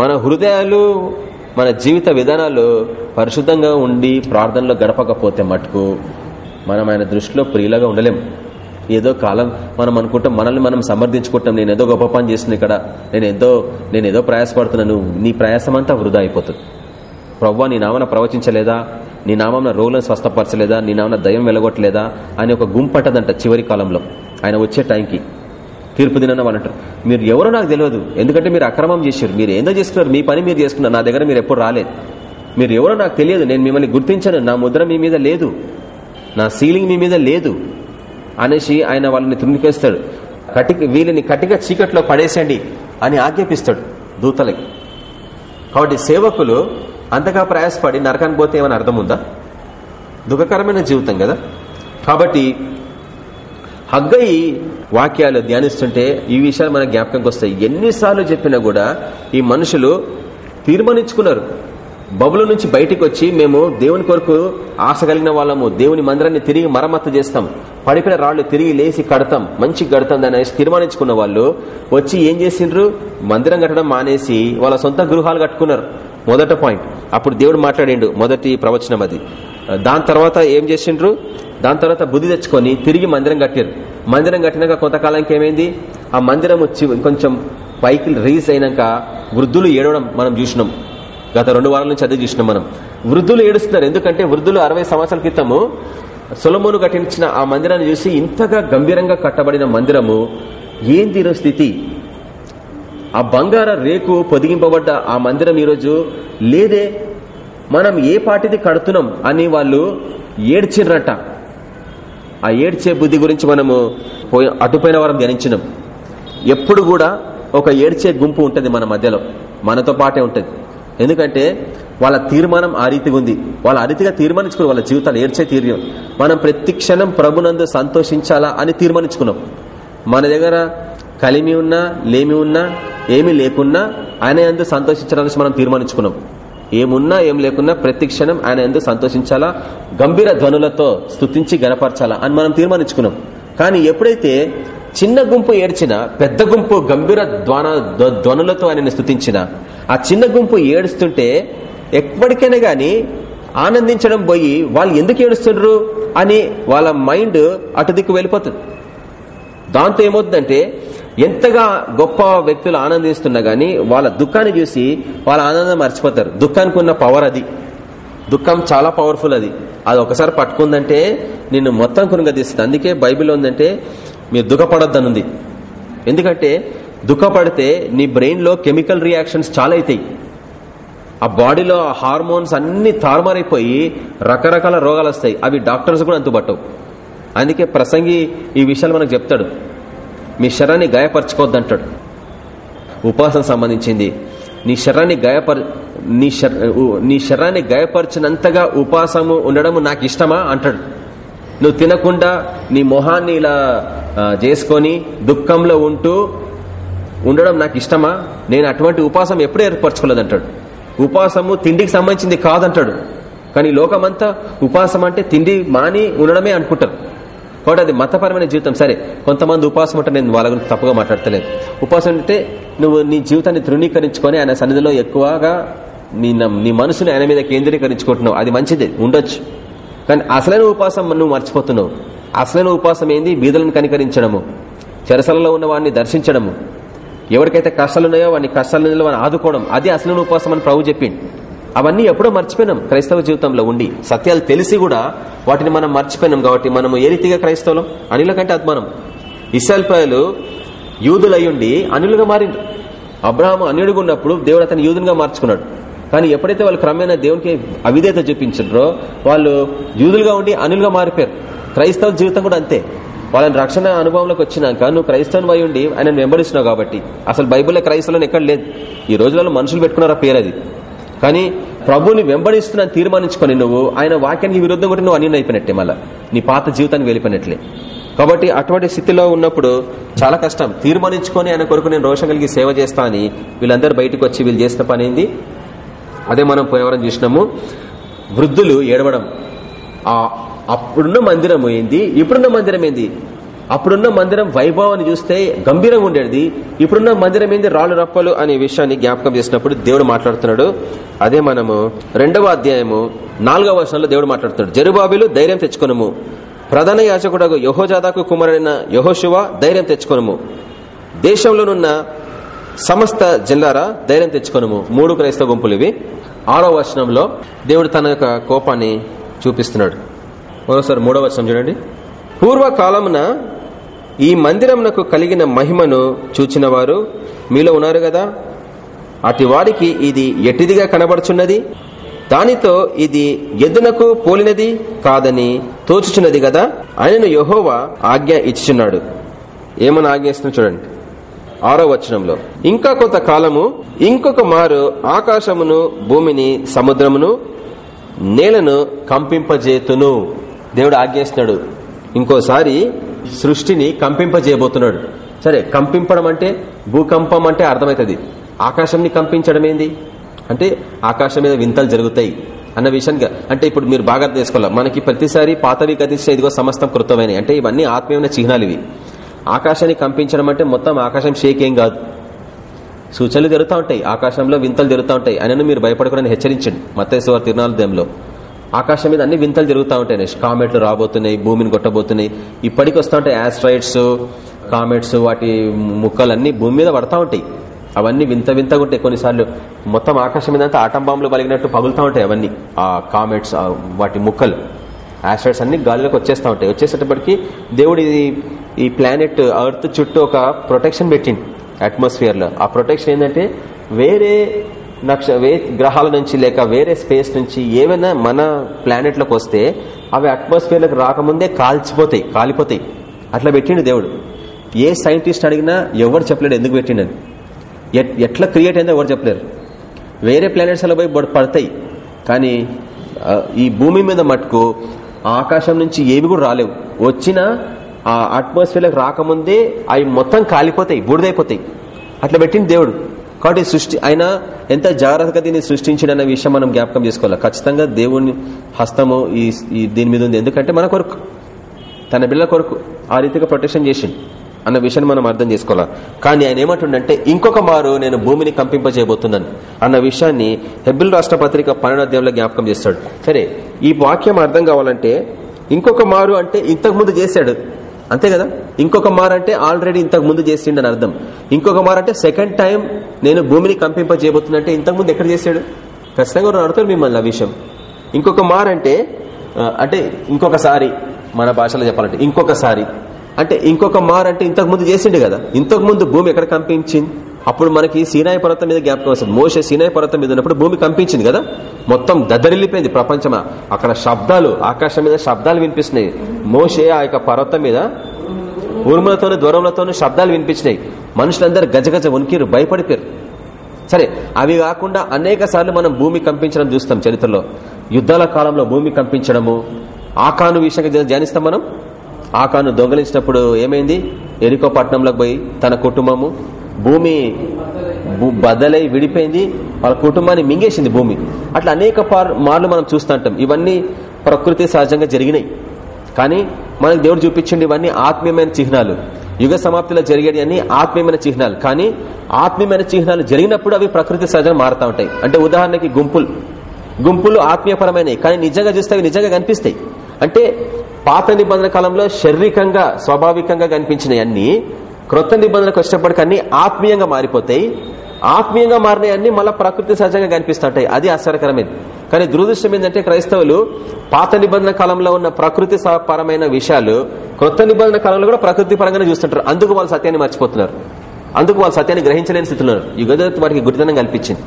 మన హృదయాలు మన జీవిత విధానాలు పరిశుద్ధంగా ఉండి ప్రార్థనలో గడపకపోతే మటుకు మనం ఆయన దృష్టిలో ప్రియులుగా ఉండలేం. ఏదో కాలం మనం అనుకుంటాం మనల్ని మనం సమర్థించుకుంటాం నేను ఏదో గొప్ప పని చేసిన ఇక్కడ నేను ఏదో నేను ఏదో ప్రయాసపడుతున్నాను నీ ప్రయాసం అంతా వృధా అయిపోతుంది. ప్రవ్వా నీ నామన ప్రవచించలేదా? నీ నామం రోగులను స్వస్థపరచలేదా? నీ నామన దయం వెలగొట్టలేదా? అని ఒక గుంపట్టదంట చివరి కాలంలో. ఆయన వచ్చే టైంకి. తీర్పు దిన వాళ్ళంటారు మీరు ఎవరో నాకు తెలియదు. ఎందుకంటే మీరు అక్రమం చేశారు. మీరు ఏందో చేసుకున్నారు మీ పని మీరు చేసుకున్నారు. నా దగ్గర మీరు ఎప్పుడు రాలేదు. మీరు ఎవరో నాకు తెలియదు. నేను మిమ్మల్ని గుర్తించను. నా ముద్ర మీ మీద లేదు. నా సీలింగ్ మీ మీద లేదు. అనేసి ఆయన వాళ్ళని తుమ్మికేస్తాడు. కటిక వీళ్ళని కటిక చీకట్లో పడేసండి అని ఆజ్ఞాపిస్తాడు దూతలకి. కాబట్టి సేవకులు అంతగా ప్రయాసపడి నరకానికి పోతే ఏమైనా అర్థం ఉందా? దుఃఖకరమైన జీవితం కదా. కాబట్టి హగ్గయి వాక్యాలు ధ్యానిస్తుంటే ఈ విషయాలు మన జ్ఞాపకంకి వస్తాయి. ఎన్నిసార్లు చెప్పినా కూడా ఈ మనుషులు తీర్మానించుకున్నారు. బబులు నుంచి బయటకు వచ్చి మేము దేవుని కొరకు ఆశ కలిగిన వాళ్ళము. దేవుని మందిరాన్ని తిరిగి మరమ్మత్తు చేస్తాం. పడిపోయిన రాళ్ళు తిరిగి లేచి కడతాం. మంచి కడతాం దాన్ని తీర్మానించుకున్న వాళ్ళు వచ్చి ఏం చేసిండ్రు? మందిరం కట్టడం మానేసి వాళ్ళ సొంత గృహాలు కట్టుకున్నారు. మొదట పాయింట్. అప్పుడు దేవుడు మాట్లాడిండు మొదటి ప్రవచనం అది. దాని తర్వాత ఏం చేసిండ్రు? దాని తర్వాత బుద్ధి తెచ్చుకొని తిరిగి మందిరం కట్టారు. మందిరం కట్టినాక కొంతకాలానికి ఏమైంది? ఆ మందిరం వచ్చి కొంచెం పైకి రీజ్ అయినాక వృద్ధులు ఏడవడం మనం చూసినాం. గత రెండు వారాల నుంచి అదే చూసినాం మనం. వృద్ధులు ఏడుస్తున్నారు. ఎందుకంటే వృద్ధులు అరవై సంవత్సరాల క్రితము సొలమోను కట్టించిన ఆ మందిరాన్ని చూసి ఇంతగా గంభీరంగా కట్టబడిన మందిరము ఏంది స్థితి? ఆ బంగార రేకు పొదిగింపబడ్డ ఆ మందిరం ఈరోజు లేదే. మనం ఏ పాటిది కడుతున్నాం అని వాళ్ళు ఏడ్చిర్రట. ఆ ఏడ్చే బుద్ధి గురించి మనము అటుపోయిన వారం ధ్యానించినాం. ఎప్పుడు కూడా ఒక ఏడ్చే గుంపు ఉంటుంది మన మధ్యలో. మనతో పాటే ఉంటుంది. ఎందుకంటే వాళ్ళ తీర్మానం ఆ రీతిగా ఉంది. వాళ్ళ ఆ రీతిగా తీర్మానించుకుని వాళ్ళ జీవితాలు ఏడ్చే తీర్యం. మనం ప్రతి క్షణం ప్రభునందు సంతోషించాలా అని తీర్మానించుకున్నాం. మన దగ్గర కలిమి ఉన్నా లేమి ఉన్నా ఏమి లేకున్నా ఆయన ఎందు సంతోషించడానికి మనం తీర్మానించుకున్నాం. ఏమున్నా ఏం లేకున్నా ప్రతి క్షణం ఆయన ఎందు సంతోషించాలా గంభీర ధ్వనులతో స్థుతించి గనపరచాలా అని మనం తీర్మానించుకున్నాం. కానీ ఎప్పుడైతే చిన్న గుంపు ఏడ్చిన పెద్ద గుంపు గంభీర ధ్వన ధ్వనులతో ఆయన స్థుతించిన ఆ చిన్న గుంపు ఏడుస్తుంటే ఎప్పటికైనా గాని ఆనందించడం పోయి వాళ్ళు ఎందుకు ఏడుస్తుండ్రు? అని వాళ్ళ మైండ్ అటు దిక్కు వెళ్ళిపోతుంది. దాంతో ఏమవుతుందంటే ఎంతగా గొప్ప వ్యక్తులు ఆనందిస్తున్నా గానీ వాళ్ళ దుఃఖాన్ని చూసి వాళ్ళ ఆనందం మర్చిపోతారు. దుఃఖానికి ఉన్న పవర్ అది. దుఃఖం చాలా పవర్ఫుల్ అది. అది ఒకసారి పట్టుకుందంటే నిన్ను మొత్తం కొనుగదీస్తుంది. అందుకే బైబిల్ ఉందంటే మీరు దుఃఖపడొద్దనుంది. ఎందుకంటే దుఃఖపడితే నీ బ్రెయిన్లో కెమికల్ రియాక్షన్స్ చాలా అవుతాయి ఆ బాడీలో హార్మోన్స్ అన్ని తారుమారైపోయి రకరకాల రోగాలు వస్తాయి అవి డాక్టర్స్ కూడా అంతుబట్టవు. అందుకే ప్రసంగి ఈ విషయాలు మనకు చెప్తాడు. మీ శరాన్ని గాయపరచుకోవద్దు అంటాడు ఉపాసం సంబంధించింది. నీ శరాన్ని గాయపర నీ నీ శరాన్ని గాయపరిచినంతగా ఉపాసము ఉండడం నాకు ఇష్టమా? అంటాడు. నువ్వు తినకుండా నీ మొహాన్ని ఇలా చేసుకొని దుఃఖంలో ఉంటూ ఉండడం నాకు ఇష్టమా? నేను అటువంటి ఉపాసం ఎప్పుడూ ఏర్పరచుకోలేదంటాడు. ఉపాసము తిండికి సంబంధించింది కాదంటాడు. కానీ లోకమంతా ఉపాసం అంటే తిండి మాని ఉండడమే అనుకుంటారు. కాబట్టి అది మతపరమైన జీవితం. సరే కొంతమంది ఉపాసం అంటే నేను వాళ్ళ గురించి తప్పుగా మాట్లాడతలేదు. ఉపాసం అంటే నువ్వు నీ జీవితాన్ని తృణీకరించుకొని ఆయన సన్నిధిలో ఎక్కువగా నీ నీ మనసుని ఆయన మీద కేంద్రీకరించుకుంటున్నావు. అది మంచిది. ఉండొచ్చు. కానీ అసలైన ఉపాసం నువ్వు మర్చిపోతున్నావు. అసలైన ఉపాసం ఏంది? బీదలను కనికరించడము చెరసలలో ఉన్న వాడిని దర్శించడము. ఎవరికైతే కష్టాలు ఉన్నాయో వాడిని ఆదుకోవడం. అది అసలైన ఉపాసం అని ప్రభు చెప్పింది అవన్నీ ఎప్పుడో మర్చిపోయినాం. క్రైస్తవ జీవితంలో ఉండి సత్యాలు తెలిసి కూడా వాటిని మనం మర్చిపోయినాం కాబట్టి మనం ఏ రీతిగా క్రైస్తవులం? అనిల కంటే అద్మానం. ఇసల్పాయలు యూదులయ్యుండి అనులుగా మారిండు అబ్రాహం అన్యుడిగా ఉన్నప్పుడు దేవుడు అతను యూదునిగా మార్చుకున్నాడు. కానీ ఎప్పుడైతే వాళ్ళు క్రమేణా దేవునికి అవిధేత చూపించారో వాళ్ళు యూదులుగా ఉండి అనులుగా మారిపోయారు. క్రైస్తవ జీవితం కూడా అంతే. వాళ్ళని రక్షణ అనుభవంలోకి వచ్చినాక నువ్వు క్రైస్తవం వై ఉండి ఆయన వెంబడిస్తున్నావు కాబట్టి అసలు బైబుల్లో క్రైస్తవులను ఎక్కడ లేదు. ఈ రోజులలో మనుషులు పెట్టుకున్నారా పేరు అది కానీ ప్రభుని వెంబడిస్తున్నా తీర్మానించుకొని నువ్వు ఆయన వాక్యానికి విరుద్ధం కూడా నువ్వు అన్ని అయిపోయినట్టే మళ్ళీ. నీ పాత జీవితాన్ని వెళ్ళిపోయినట్లే కాబట్టి అటువంటి స్థితిలో ఉన్నప్పుడు చాలా కష్టం. తీర్మానించుకొని ఆయన కొరకు నేను రోషం కలిగి సేవ చేస్తా అని వీళ్ళందరూ బయటకు వచ్చి వీళ్ళు చేసిన పని ఏంది? అదే మనం పోయేవరం చూసినాము. వృద్ధులు ఏడవడం. అప్పుడున్న మందిరం ఏంది? ఇప్పుడున్న మందిరం ఏంది? అప్పుడున్న మందిరం వైభవాన్ని చూస్తే గంభీరంగా ఉండేది. ఇప్పుడున్న మందిరం ఏంది? రాళ్ళు రప్పలు అనే విషయాన్ని జ్ఞాపకం చేసినప్పుడు దేవుడు మాట్లాడుతున్నాడు. అదే మనము రెండవ అధ్యాయము నాలుగవ వర్షంలో దేవుడు మాట్లాడుతున్నాడు. జరుబాబులు ధైర్యం తెచ్చుకునము. ప్రధాన యాచకుడు యహోజాదాకు కుమారుడైన యహోశివ ధైర్యం తెచ్చుకునము. దేశంలోనున్న సమస్త జిల్లారా ధైర్యం తెచ్చుకొనుము. మూడు క్రైస్తవ గుంపులు ఇవి ఆరో వర్షంలో దేవుడు తన యొక్క కోపాన్ని చూపిస్తున్నాడు. మరోసారి మూడో వర్షం చూడండి. పూర్వకాలమున ఈ మందిరమునకు కలిగిన మహిమను చూచిన వారు మీలో ఉన్నారు కదా? అటు వారికి ఇది ఎట్టిదిగా కనబడుచున్నది? దానితో ఇది ఎద్దునకు పోలినది కాదని తోచుచున్నది కదా? ఆయనను యహోవా ఆజ్ఞ ఇచ్చుచున్నాడు. ఏమని ఆజ్ఞ ఇస్తున్నా చూడండి. ఆరో వచనంలో ఇంకా కొంతకాలము ఇంకొక మారు ఆకాశమును భూమిని సముద్రమును నేలను కంపింపజేతును. దేవుడు ఆజ్ఞేస్తున్నాడు. ఇంకోసారి సృష్టిని కంపింపజేయబోతున్నాడు. సరే కంపింపడం అంటే భూకంపం అంటే అర్థమవుతుంది. ఆకాశంని కంపించడం ఏంది? అంటే ఆకాశం మీద వింతలు జరుగుతాయి అన్న విషయంగా. అంటే ఇప్పుడు మీరు బాగా అర్థం చేసుకోవాలి. మనకి ప్రతిసారి పాతవి గతిస్తే ఇదిగో సమస్తం కృతమైనవి. అంటే ఇవన్నీ ఆత్మీయమైన చిహ్నాలు ఇవి. ఆకాశాన్ని కంపించడం అంటే మొత్తం ఆకాశం షేక్ ఏం కాదు. సూచనలు జరుగుతూ ఉంటాయి. ఆకాశంలో వింతలు జరుగుతూ ఉంటాయి. ఆయనను మీరు భయపడకూడని హెచ్చరించండి. మత్తేశ్వర తిరునాళదేంలో ఆకాశం మీద అన్ని వింతలు జరుగుతూ ఉంటాయి. కామెట్లు రాబోతున్నాయి భూమిని కొట్టబోతున్నాయి. ఇప్పటికి వస్తూ ఉంటాయి యాస్ట్రాయిడ్స్ కామెట్స్ వాటి ముక్కలన్నీ భూమి మీద పడతా ఉంటాయి. అవన్నీ వింత వింతగా ఉంటాయి కొన్నిసార్లు. మొత్తం ఆకాశం మీద అంతా ఆటం బాంబులు పలిగినట్టు పగులుతూ ఉంటాయి అవన్నీ. ఆ కామెట్స్ వాటి ముక్కలు. ఆస్ట్రాయిడ్స్ అన్ని గాలిలోకి వచ్చేస్తూ ఉంటాయి. వచ్చేసేటప్పటికి దేవుడు ఈ ప్లానెట్ అర్త్ చుట్టూ ఒక ప్రొటెక్షన్ పెట్టింది అట్మాస్ఫియర్లో. ఆ ప్రొటెక్షన్ ఏంటంటే వేరే నక్ష వే గ్రహాల నుంచి లేక వేరే స్పేస్ నుంచి ఏవైనా మన ప్లానెట్లోకి వస్తే అవి అట్మాస్ఫియర్లోకి రాకముందే కాల్చిపోతాయి కాలిపోతాయి. అట్లా పెట్టిండు దేవుడు. ఏ సైంటిస్ట్ అడిగినా ఎవరు చెప్పలేడు ఎందుకు పెట్టిండని ఎట్- ఎట్లా క్రియేట్ అయిందో ఎవరు చెప్పలేరు. వేరే ప్లానెట్స్ అలా పోయి పడతాయి. కానీ ఈ భూమి మీద మట్టుకు ఆకాశం నుంచి ఏవి కూడా రాలేవు. వచ్చిన ఆ అట్మాస్ఫియర్లకు రాకముందే అవి మొత్తం కాలిపోతాయి బూడిదైపోతాయి. అట్లా పెట్టింది దేవుడు. కాబట్టి సృష్టి ఆయన ఎంత జాగ్రత్తగా దీన్ని సృష్టించిన విషయం మనం జ్ఞాపకం చేసుకోవాలి. ఖచ్చితంగా దేవుని హస్తము ఈ దీని మీద ఉంది. ఎందుకంటే మన కొరకు తన బిళ్ళ కొరకు ఆ రీతిగా ప్రొటెక్షన్ చేసిండు అన్న విషయాన్ని మనం అర్థం చేసుకోవాలి. కానీ ఆయన ఏమంటుండంటే ఇంకొక మారు నేను భూమిని కంపింపజేయబోతున్నాను అన్న విషయాన్ని హెబిల్ రాష్ట్ర పత్రిక పన్నెండు అధ్యాయంలో జ్ఞాపకం చేస్తాడు. సరే ఈ వాక్యం అర్థం కావాలంటే ఇంకొక మారు అంటే ఇంతకు ముందు చేశాడు. అంతే కదా? ఇంకొక మారు అంటే ఆల్రెడీ ఇంతకు ముందు చేసిండని అర్థం. ఇంకొక మారు అంటే సెకండ్ టైం నేను భూమిని కంపింపజేయబోతున్నా అంటే ఇంతకు ముందు ఎక్కడ చేశాడు? ఖచ్చితంగా ఎవరు అడుగుతారు మిమ్మల్ని ఆ విషయం. ఇంకొక మారు అంటే అంటే ఇంకొకసారి మన భాషలో చెప్పాలంటే ఇంకొకసారి. అంటే ఇంకొక మార్ అంటే ఇంతకు ముందు చేసిండు కదా? ఇంతకు ముందు భూమి ఎక్కడ కంపించింది? అప్పుడు మనకి సీనాయి పర్వతం మీద జ్ఞాపకం వస్తుంది. మోసే సీనాయి పర్వతం మీద ఉన్నప్పుడు భూమి కంపించింది కదా? మొత్తం దద్దరిల్లిపోయింది ప్రపంచమా? అక్కడ శబ్దాలు ఆకాశం మీద శబ్దాలు వినిపిస్తున్నాయి. మోసే ఆ యొక్క పర్వతం మీద ఉరుములతోనూ ధ్వరములతోనూ శబ్దాలు వినిపించినాయి. మనుషులందరూ గజగజ ఉనికిరు భయపడిపోయారు. సరే అవి కాకుండా అనేక మనం భూమి కంపించడం చూస్తాం చరిత్రలో. యుద్ధాల కాలంలో భూమి కంపించడము ఆకాను విషయంగా ధ్యానిస్తాం మనం? ఆకాను దొంగలించినప్పుడు ఏమైంది? ఎరికో పట్టణంలోకి పోయి తన కుటుంబము భూమి భూ- బదలై విడిపోయింది. వాళ్ళ కుటుంబాన్ని మింగేసింది భూమి. అట్లా అనేక మార్లు మనం చూస్తుంటాం. ఇవన్నీ ప్రకృతి సహజంగా జరిగినాయి. కానీ మనకు దేవుడు చూపించండి ఇవన్నీ ఆత్మీయమైన చిహ్నాలు. యుగ సమాప్తిలో జరిగేది అన్ని ఆత్మీయమైన చిహ్నాలు. కానీ ఆత్మీయమైన చిహ్నాలు జరిగినప్పుడు అవి ప్రకృతి సహజంగా మారుతా ఉంటాయి. అంటే ఉదాహరణకి గుంపులు. గుంపులు ఆత్మీయపరమైనవి. కానీ నిజంగా చూస్తే అవి నిజంగా కనిపిస్తాయి. అంటే పాత నిబంధన కాలంలో శారీరకంగా స్వాభావికంగా కనిపించినవన్నీ క్రొత్త నిబంధనకు వచ్చేటప్పటికి అన్ని ఆత్మీయంగా మారిపోతాయి. ఆత్మీయంగా మారినవి మళ్ళీ ప్రకృతి సహజంగా కనిపిస్తుంటాయి. అది ఆశ్చర్యకరమైనది. కానీ దురదృష్టం ఏంటంటే క్రైస్తవులు పాత నిబంధన కాలంలో ఉన్న ప్రకృతి పరమైన విషయాలు క్రొత్త నిబంధన కాలంలో కూడా ప్రకృతి పరంగానే చూస్తుంటారు. అందుకు వాళ్ళు సత్యాన్ని మర్చిపోతున్నారు. అందుకు వాళ్ళు సత్యాన్ని గ్రహించలేని స్థితిలో ఉన్నారు. వారికి గురితనం కల్పించింది.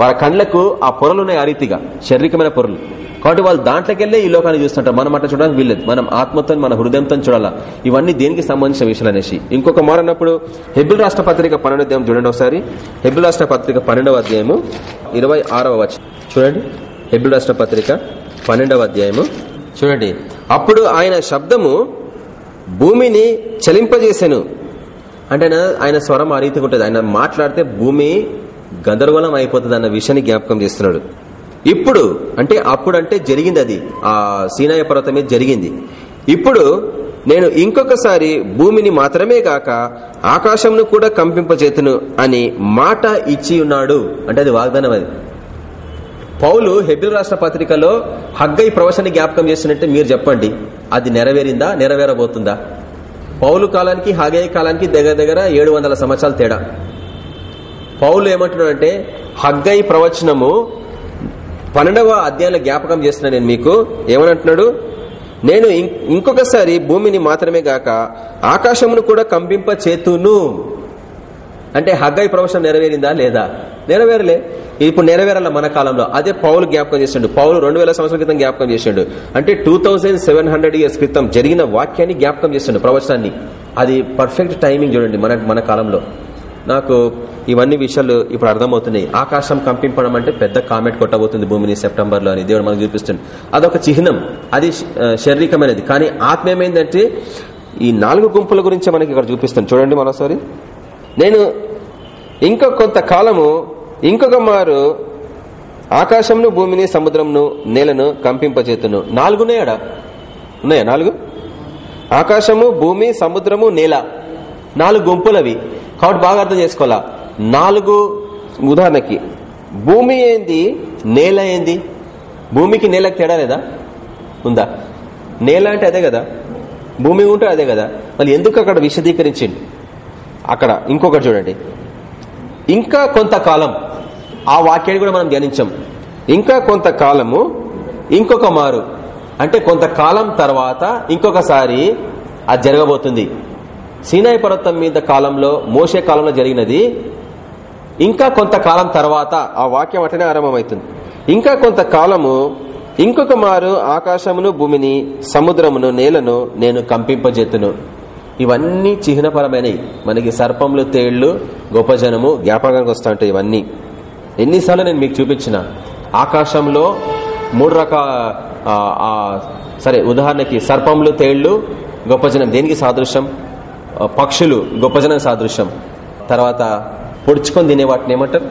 వాళ్ళ కండ్లకు ఆ పొరలు ఉన్నాయి ఆ రీతిగా శారీరకమైన పొరలు. కాబట్టి వాళ్ళు దాంట్లోకి వెళ్ళే ఈ లోకాన్ని చూస్తుంటారు. మనం అట్లా చూడడానికి వీల్లేదు. మనం ఆత్మతో మన హృదయంతో చూడాలా? ఇవన్నీ దేనికి సంబంధించిన విషయాలు అనేసి. ఇంకొక మారన్నప్పుడు హెబిల్ రాష్ట్ర పత్రిక పన్నెండు అధ్యాయం చూడండి ఒకసారి. హెబిల్ రాష్ట్ర పత్రిక పన్నెండవ అధ్యాయము ఇరవై ఆరవ చూడండి. హెబిల్ రాష్ట్ర పత్రిక పన్నెండవ అధ్యాయము చూడండి. అప్పుడు ఆయన శబ్దము భూమిని చలింపజేశాను అంటే ఆయన ఆయన స్వరం ఆ రీతిగా ఉంటుంది. ఆయన మాట్లాడితే భూమి గందరగోళం అయిపోతుంది అన్న విషయాన్ని జ్ఞాపకం చేస్తున్నాడు. ఇప్పుడు అంటే అప్పుడు అంటే జరిగింది అది ఆ సీనాయ పర్వతం మీద జరిగింది. ఇప్పుడు నేను ఇంకొకసారి భూమిని మాత్రమే కాక ఆకాశంను కూడా కంపింపజేతును అని మాట ఇచ్చి ఉన్నాడు. అంటే అది వాగ్దానం అది. పౌలు హెబిల్ రాష్ట్ర పత్రికలో హగ్గై ప్రవచన జ్ఞాపకం చేసినట్టే మీరు చెప్పండి. అది నెరవేరిందా నెరవేరబోతుందా? పౌలు కాలానికి హగై కాలానికి దగ్గర దగ్గర ఏడు వందల సంవత్సరాల తేడా. పౌలు ఏమంటున్నాడంటే హగ్గై ప్రవచనము పన్నెండవ అధ్యాయంలో జ్ఞాపకం చేస్తున్నా నేను మీకు. ఏమనంటున్నాడు? నేను ఇం- ఇంకొకసారి భూమిని మాత్రమే గాక ఆకాశమును కూడా కంపింప చేతును. అంటే హగ్గై ప్రవచనం నెరవేరిందా లేదా? నెరవేరలే. ఇప్పుడు నెరవేరాల మన కాలంలో. అదే పౌలు జ్ఞాపకం చేసిండు. పౌలు రెండు వేల సంవత్సరాల క్రితం జ్ఞాపకం చేసిండు. అంటే టూ ఇయర్స్ క్రితం జరిగిన వాక్యాన్ని జ్ఞాపకం చేసిండు ప్రవచనాన్ని. అది పర్ఫెక్ట్ టైమింగ్ చూడండి మన మన కాలంలో. నాకు ఇవన్నీ విషయాలు ఇప్పుడు అర్థమవుతున్నాయి. ఆకాశం కంపింపడం అంటే పెద్ద కామెంట్ కొట్టబోతుంది భూమిని సెప్టెంబర్లో అని దేవుడు మనకు చూపిస్తుంది అదొక చిహ్నం. అది శారీరకమైనది. కానీ ఆత్మీయమైందంటే ఈ నాలుగు గుంపుల గురించి మనకి ఇక్కడ చూపిస్తాను చూడండి మరోసారి. నేను ఇంకా కొంతకాలము ఇంకొక మారు ఆకాశంను భూమిని సముద్రంను నేలను కంపింపజేతును నాలుగున్నాయాడ ఉన్నాయా నాలుగు? ఆకాశము భూమి సముద్రము నేల. నాలుగు గుంపులవి. కాబట్టి బాగా అర్థం చేసుకోవాలా? నాలుగు ఉదాహరణకి భూమి ఏంది? నేల ఏంది? భూమికి నేలకు తేడా లేదా? ఉందా? నేల అంటే అదే కదా. భూమి ఉంటే అదే కదా. మళ్ళీ ఎందుకు అక్కడ విశదీకరించింది అక్కడ ఇంకొకటి చూడండి. ఇంకా కొంతకాలం ఆ వాక్యాన్ని కూడా మనం ధ్యానించాం. ఇంకా కొంతకాలము ఇంకొక మారు. అంటే కొంతకాలం తర్వాత ఇంకొకసారి అది జరగబోతుంది. సీనాయి పర్వతం మీద కాలంలో మోసే కాలంలో జరిగినది. ఇంకా కొంతకాలం తర్వాత ఆ వాక్యం అటనే ఆరంభమవుతుంది. ఇంకా కొంతకాలము ఇంకొక మారు ఆకాశమును భూమిని సముద్రమును నేలను నేను కంపింపజెత్తును ఇవన్నీ చిహ్నపరమైనవి మనకి సర్పములు తేళ్ళు గొప్ప జనము జ్ఞాపకానికి వస్తా ఉంటాయి ఇవన్నీ. ఎన్నిసార్లు నేను మీకు చూపించిన. ఆకాశంలో మూడు రకాల సరే ఉదాహరణకి సర్పములు తేళ్ళు గొప్ప జనం. దేనికి సాదృశ్యం? పక్షులు గొప్ప సాదృశ్యం. తర్వాత పొడుచుకొని తినే వాటిని ఏమంటారు?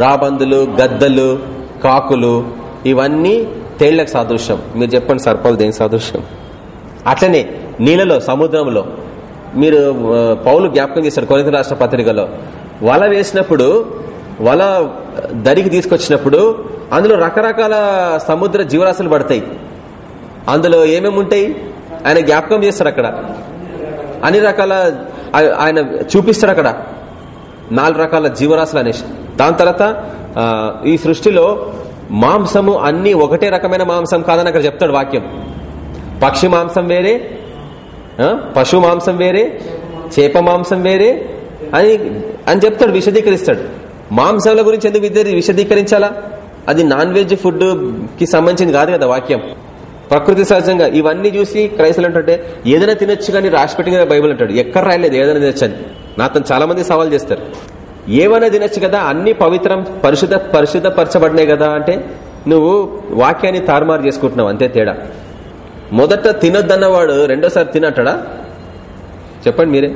రాబందులు గద్దలు కాకులు ఇవన్నీ తేళ్ళకు సాదృశ్యం. మీరు చెప్పండి సర్పాలు దేని సాదృశ్యం? అట్లనే నీళ్ళలో సముద్రంలో. మీరు పౌలు జ్ఞాపకం చేశారు కొరింత రాష్ట్ర పత్రికలో. వల వేసినప్పుడు వల దరికి తీసుకొచ్చినప్పుడు అందులో రకరకాల సముద్ర జీవరాశులు పడతాయి. అందులో ఏమేమి ఉంటాయి ఆయన జ్ఞాపకం చేస్తారు అక్కడ. అన్ని రకాల ఆయన చూపిస్తాడు అక్కడ. నాలుగు రకాల జీవరాశులు అనేసి. దాని తర్వాత ఈ సృష్టిలో మాంసము అన్ని ఒకటే రకమైన మాంసం కాదని అక్కడ చెప్తాడు వాక్యం. పక్షి మాంసం వేరే పశు మాంసం వేరే చేప మాంసం వేరే అని అని చెప్తాడు విశదీకరిస్తాడు. మాంసంల గురించి ఎందుకు విద్య విశదీకరించాలా? అది నాన్ వెజ్ ఫుడ్కి సంబంధించింది కాదు కదా వాక్యం. ప్రకృతి సహజంగా ఇవన్నీ చూసి క్రైస్తలు ఏంటంటే ఏదైనా తినొచ్చు కానీ రాసి పెట్టిన బైబుల్ అంటాడు. ఎక్కడ రాయలేదు ఏదైనా తినొచ్చని నాతో చాలా మంది సవాల్ చేస్తారు. ఏమైనా తినొచ్చు కదా? అన్ని పవిత్రం పరిశుద్ధ పరిశుద్ధపరచబడినాయి కదా అంటే నువ్వు వాక్యాన్ని తారుమారు చేసుకుంటున్నావు అంతే తేడా. మొదట తినొద్దన్నవాడు రెండోసారి తినట్టడా చెప్పండి మీరే.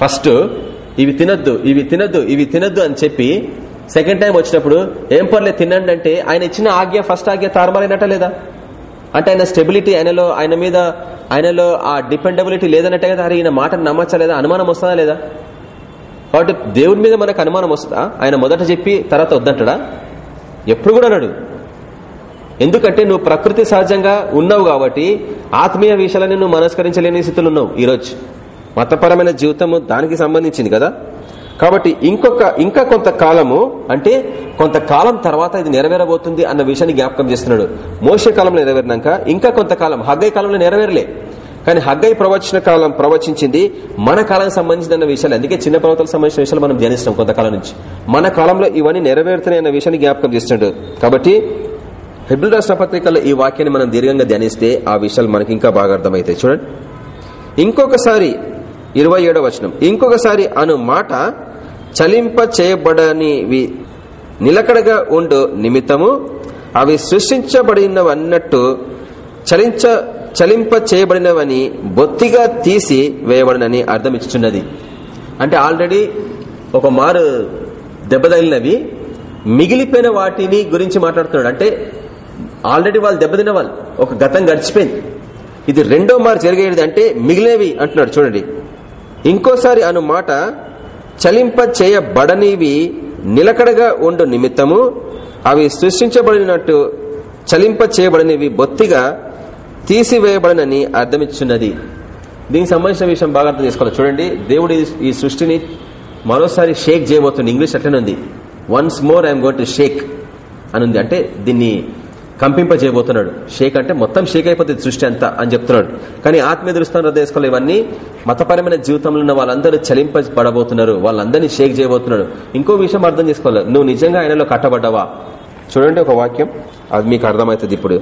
ఫస్ట్ ఇవి తినొద్దు ఇవి తినొద్దు ఇవి తినొద్దు అని చెప్పి సెకండ్ టైం వచ్చినప్పుడు ఏం పర్లేదు తినండి అంటే ఆయన ఇచ్చిన ఆజ్ఞ ఫస్ట్ ఆజ్ఞ తారుమారైనట్ట లేదా? అంటే ఆయన స్టెబిలిటీ ఆయనలో ఆయన మీద ఆయనలో ఆ డిపెండబిలిటీ లేదన్నట్టే కదా అరే ఈయన మాటను నమ్మచ్చా లేదా? అనుమానం వస్తుందా లేదా? కాబట్టి దేవుడి మీద మనకు అనుమానం వస్తుందా? ఆయన మొదట చెప్పి తర్వాత వద్దంటాడా? ఎప్పుడు కూడా అన్నాడు ఎందుకంటే నువ్వు ప్రకృతి సహజంగా ఉన్నావు కాబట్టి ఆత్మీయ విషయాలని నువ్వు మనస్కరించలేని స్థితిలో ఉన్నావు ఈరోజు. మతపరమైన జీవితము దానికి సంబంధించింది కదా? కాబట్టి ఇంకొక ఇంకా కొంతకాలము అంటే కొంతకాలం తర్వాత ఇది నెరవేరబోతుంది అన్న విషయాన్ని జ్ఞాపకం చేస్తున్నాడు. మోస కాలంలో నెరవేరినాక ఇంకా కొంతకాలం హగ్గై కాలంలో నెరవేరలే. కానీ హగ్గై ప్రవచన కాలం ప్రవచించింది మన కాలానికి సంబంధించిన విషయాలు. అందుకే చిన్న పర్వతాలకు సంబంధించిన విషయాలు మనం ధ్యానిస్తాం కొంతకాలం నుంచి. మన కాలంలో ఇవన్నీ నెరవేరుతున్నాయి అన్న విషయాన్ని జ్ఞాపకం చేస్తున్నాడు. కాబట్టి హెబ్రిల్ రాష్ట్ర ఈ వాక్యాన్ని మనం దీర్ఘంగా ధ్యానిస్తే ఆ విషయాలు మనకి ఇంకా బాగా అర్థమవుతాయి. చూడండి. ఇంకొకసారి ఇరవై ఏడో వచనం. ఇంకొకసారి అను మాట చలింప చేయబడనివి నిలకడగా ఉండు నిమిత్తము అవి సృష్టించబడినవన్నట్టు చలించ చలింప చేయబడినవని బొత్తిగా తీసి వేయబడినని అర్థం ఇచ్చుచున్నది అంటే ఆల్రెడీ ఒక మారు దెబ్బతగిలినవి మిగిలిపోయిన వాటిని గురించి మాట్లాడుతున్నాడు. అంటే ఆల్రెడీ వాళ్ళు దెబ్బతిన్న వాళ్ళు ఒక గతం గడిచిపోయింది. ఇది రెండో మారు జరిగేది అంటే మిగిలినవి అంటున్నాడు. చూడండి. ఇంకోసారి అను మాట చలింప చేయబడనివి నిలకడగా ఉండు నిమిత్తము అవి సృష్టించబడినట్టు చలింప చేయబడినవి బొత్తిగా తీసివేయబడనని అర్థమిచ్చున్నది దీనికి సంబంధించిన విషయం బాగా అర్థం చేసుకోవాలి. చూడండి దేవుడు ఈ- సృష్టిని మరోసారి షేక్ చేయబోతుంది ఇంగ్లీష్ అట్లనే ఉంది. Once more I'm going to shake అని ఉంది అంటే దీన్ని కంపింపజేయబోతున్నాడు. షేక్ అంటే మొత్తం షేక్ అయిపోతుంది సృష్టి అంతా అని చెప్తున్నాడు. కానీ ఆత్మీయ దృష్టాన్ని హృదయస్కలు ఇవన్నీ మతపరమైన జీవితంలో ఉన్న వాళ్ళందరూ చలింపబడబోతున్నారు వాళ్ళందరినీ షేక్ చేయబోతున్నాడు. ఇంకో విషయం అర్థం చేసుకోవాలి. నువ్వు నిజంగా ఆయనలో కట్టబడ్డావా? చూడండి ఒక వాక్యం. అది మీకు అర్థమవుతుంది ఇప్పుడు.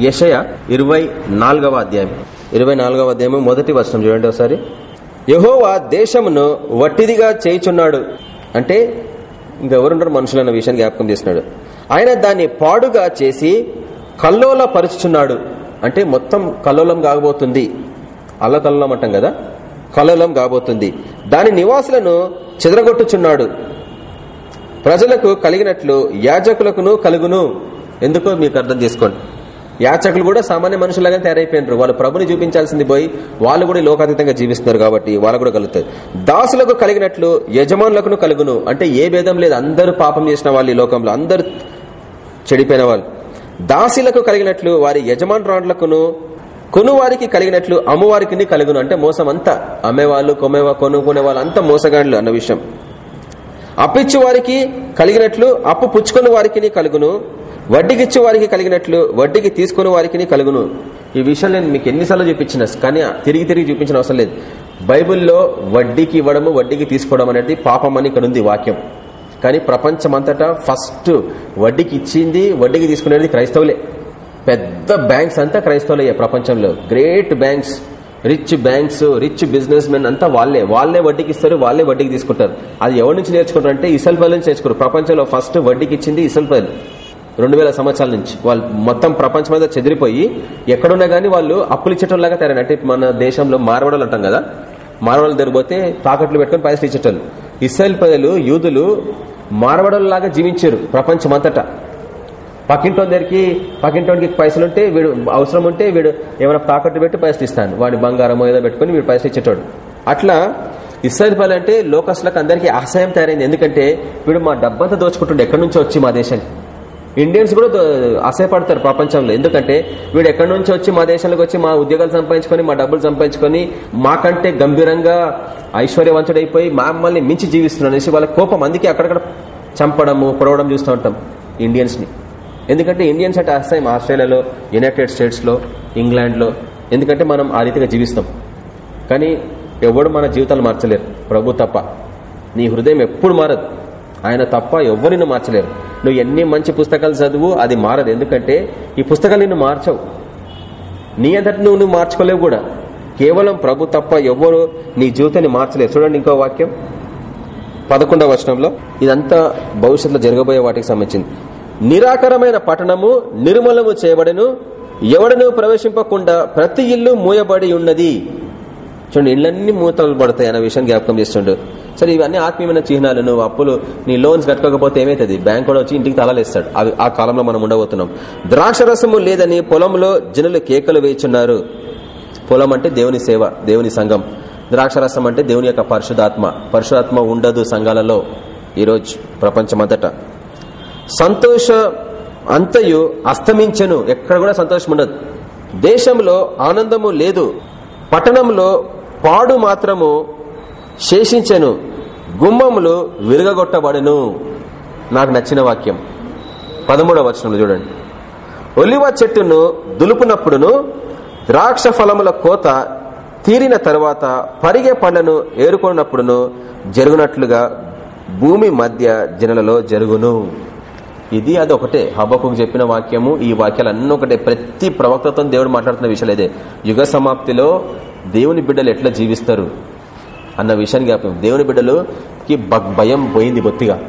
యషయ ఇరవై నాలుగవ అధ్యాయం. ఇరవై నాలుగవ అధ్యాయం మొదటి వర్షం చూడండి ఒకసారి. యహోవా దేశమును వట్టిదిగా చేయుచున్నాడు. అంటే ఇంకెవరుండరు మనుషులన్న విషయాన్ని జ్ఞాపకం చేస్తున్నాడు. ఆయన దాన్ని పాడుగా చేసి కల్లోల పరుచుచున్నాడు అంటే మొత్తం కల్లోలం కాగబోతుంది అల్లకల్లోలం అంటాం కదా? కల్లోలం కాబోతుంది. దాని నివాసులను చెదరగొట్టుచున్నాడు. ప్రజలకు కలిగినట్లు యాజకులకును కలుగును. ఎందుకో మీకు అర్థం చేసుకోండి. యాచకులు కూడా సామాన్య మనుషులాగా తయారైపోయినారు. వాళ్ళు ప్రభుని చూపించాల్సింది పోయి వాళ్ళు కూడా లోకాతీతంగా జీవిస్తున్నారు కాబట్టి వాళ్ళు కూడా కలుగుతారు. దాసులకు కలిగినట్లు యజమానులకు కలుగును. అంటే ఏ భేదం లేదు. అందరూ పాపం చేసిన వాళ్ళు ఈ లోకంలో. అందరూ చెడిపోయిన వాళ్ళు దాసులకు కలిగినట్లు వారి యజమానురాండ్లకును కొనువారికి కలిగినట్లు అమ్మవారికి కలుగును. అంటే మోసం అంతా అమ్మేవాళ్ళు కొమ్మేవా కొనుక్కునే వాళ్ళు అంతా మోసగాండ్లు అన్న విషయం. అప్పిచ్చు వారికి కలిగినట్లు అప్పు పుచ్చుకుని వారికి కలుగును. వడ్డీకిచ్చు వారికి కలిగినట్లు వడ్డీకి తీసుకుని వారికి కలుగును. ఈ విషయం నేను మీకు ఎన్నిసార్లు చూపించిన కానీ తిరిగి తిరిగి చూపించిన అవసరం లేదు. బైబిల్లో వడ్డీకి ఇవ్వడము వడ్డీకి తీసుకోవడం అనేది పాపం అని ఇక్కడ ఉంది వాక్యం. కానీ ప్రపంచమంతటా ఫస్ట్ వడ్డీకి ఇచ్చింది వడ్డీకి తీసుకునేది క్రైస్తవులే. పెద్ద బ్యాంక్స్ అంతా క్రైస్తవులయ్యే ప్రపంచంలో. Great banks rich banks rich businessmen అంతా వాళ్ళే. వాళ్ళే వడ్డీకి ఇస్తారు వాళ్ళే వడ్డీకి తీసుకుంటారు. అది ఎవరి నుంచి నేర్చుకుంటారు అంటే ఇసల్పల్లి నుంచి నేర్చుకోరు ప్రపంచంలో ఫస్ట్ వడ్డీకి ఇచ్చింది ఇసల్పల్లి రెండు వేల సంవత్సరాల నుంచి. వాళ్ళు మొత్తం ప్రపంచం మీద చెదిరిపోయి ఎక్కడున్నా గానీ వాళ్ళు అప్పులు ఇచ్చేటోళ్ళగా తయారంటే మన దేశంలో మార్వడాలు అంటాం కదా. మార్వడాలు దొరికిపోతే పాకెట్లు పెట్టుకుని పైసలు ఇచ్చేటోళ్ళు. ఇస్రాయల్ ప్రజలు యూదులు మార్వడల్లాగా జీవించారు ప్రపంచం అంతటా దగ్గరికి పక్కింటోనికి పైసలు ఉంటే వీడు అవసరం ఉంటే వీడు ఏమైనా తాకట్టు పెట్టి పైసలు ఇస్తాను వాడి బంగారం ఏదో పెట్టుకుని వీడు పైసలు ఇచ్చేటోడు. అట్లా ఇస్రాయల్ పనులు అంటే లోకస్లకు అందరికీ అసహాయం తయారైంది. ఎందుకంటే వీడు మా డబ్బంతా దోచుకుంటుండే. ఎక్కడి నుంచి వచ్చి మా దేశానికి. ఇండియన్స్ కూడా అసహ్యపడతారు ప్రపంచంలో. ఎందుకంటే వీడు ఎక్కడి నుంచి వచ్చి మా దేశానికి వచ్చి మా ఉద్యోగాలు సంపాదించుకొని మా డబ్బులు సంపాదించుకొని మాకంటే గంభీరంగా ఐశ్వర్యవంతుడైపోయి మమ్మల్ని మించి జీవిస్తున్నాడు అనేసి వాళ్ళ కోపం. అందుకే అక్కడక్కడ చంపడము పొడవడం చూస్తూ ఉంటాం ఇండియన్స్ని ఎందుకంటే ఇండియన్స్ అంటే అసహ్యం. ఆస్ట్రేలియాలో యునైటెడ్ స్టేట్స్లో ఇంగ్లాండ్లో ఎందుకంటే మనం ఆ రీతిగా జీవిస్తాం. కానీ ఎవడు మన జీవితాలు మార్చలేరు. ప్రభు తప్ప. నీ హృదయం ఎప్పుడు మారదు. ఆయన తప్ప ఎవరిని మార్చలేరు. నువ్వు ఎన్ని మంచి పుస్తకాలు చదువు అది మారదు. ఎందుకంటే ఈ పుస్తకాలు నిన్ను మార్చవు. నీ అంతటి నువ్వు నువ్వు మార్చుకోలేవు కూడా. కేవలం ప్రభు తప్ప ఎవరు నీ జీవితాన్ని మార్చలేరు. చూడండి ఇంకో వాక్యం. పదకొండవ వచనంలో ఇదంతా భవిష్యత్తులో జరగబోయే వాటికి సంబంధించింది. నిరాకరమైన పట్టణము నిర్మలము చేయబడను ఎవడను ప్రవేశింపకుండా ప్రతి ఇల్లు మూయబడి ఉన్నది. చూడండి ఇళ్ళన్నీ మూతలు పడతాయి అనే విషయం జ్ఞాపకం చేస్తుండడు సరే ఇవన్నీ ఆత్మీయమైన చిహ్నాలు నువ్వు అప్పులు నీ లోన్స్ కట్టుకోకపోతే ఏమైతుంది? బ్యాంక్ కూడా వచ్చి ఇంటికి తలాలేస్తాడు. అవి ఆ కాలంలో మనం ఉండబోతున్నాం. ద్రాక్ష రసము లేదని పొలంలో జనులు కేకలు వేయిచున్నారు. పొలం అంటే దేవుని సేవ దేవుని సంఘం. ద్రాక్షరసం అంటే దేవుని యొక్క పరిశుధాత్మ పరిశుధాత్మ ఉండదు సంఘాలలో ఈరోజు ప్రపంచమంతట. సంతోష అంతయు అస్తమించను. ఎక్కడ కూడా సంతోషం ఉండదు. దేశంలో ఆనందము లేదు. పట్టణంలో పాడు మాత్రము శేషించను గుమ్మములు విరగగొట్టబడును. నాకు నచ్చిన వాక్యం. పదమూడవ వచనంలో చూడండి. ఒలివ చెట్టును దులుపునప్పుడును ద్రాక్ష ఫలముల కోత తీరిన తర్వాత పరిగే పండ్లను ఏరుకున్నప్పుడును జరుగునట్లుగా భూమి మధ్య జనులలో జరుగును. ఇది అది ఒకటే హబ్బకు చెప్పిన వాక్యము. ఈ వాక్యాలన్నీ ఒకటే. ప్రతి ప్రవక్తతో దేవుడు మాట్లాడుతున్న విషయాలు ఇదే. యుగ సమాప్తిలో దేవుని బిడ్డలు ఎట్లా జీవిస్తారు? అన్న విషయాన్ని జ్ఞాపకం. దేవుని బిడ్డలుకి భయం పోయింది బొత్తిగా.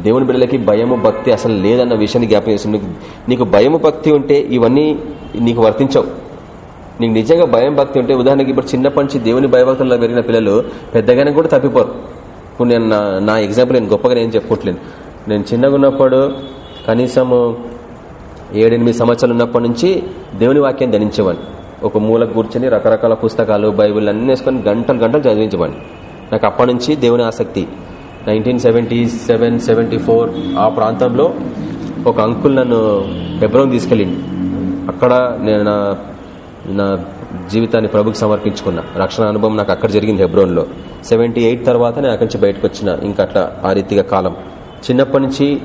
దేవుని బిడ్డలకి భయము భక్తి అసలు లేదన్న విషయాన్ని జ్ఞాపకం చేస్తుంది. నీకు భయము భక్తి ఉంటే ఇవన్నీ నీకు వర్తించవు. నీకు నిజంగా భయం భక్తి ఉంటే ఉదాహరణకి ఇప్పుడు చిన్నప్పటి నుంచి దేవుని భయభక్తుల్లో పెరిగిన పిల్లలు పెద్దగానే కూడా తప్పిపోరు. ఇప్పుడు నేను నా ఎగ్జాంపుల్ నేను గొప్పగా నేను చెప్పుకోవట్లేను నేను చిన్నగా ఉన్నప్పుడు కనీసము ఏడెనిమిది సంవత్సరాలు ఉన్నప్పటి నుంచి దేవుని వాక్యం ధనించేవాడిని ఒక మూలకు కూర్చొని రకరకాల పుస్తకాలు బైబిల్ అన్ని వేసుకొని గంటలు గంటలు చదివించేవాడిని. నాకు అప్పటి నుంచి దేవుని ఆసక్తి. Nineteen seventy seven seventy four ఆ ప్రాంతంలో ఒక అంకుల్ నన్ను హెబ్రోన్ తీసుకెళ్ళింది అక్కడ నేను నా నా జీవితాన్ని ప్రభుకి సమర్పించుకున్నా. రక్షణ అనుభవం నాకు అక్కడ జరిగింది హెబ్రోన్లో. సెవెంటీ ఎయిట్ తర్వాత నేను అక్కడి నుంచి బయటకు వచ్చిన. ఇంకా అట్లా ఆ రీతిగా కాలం. చిన్నప్పటి నుంచి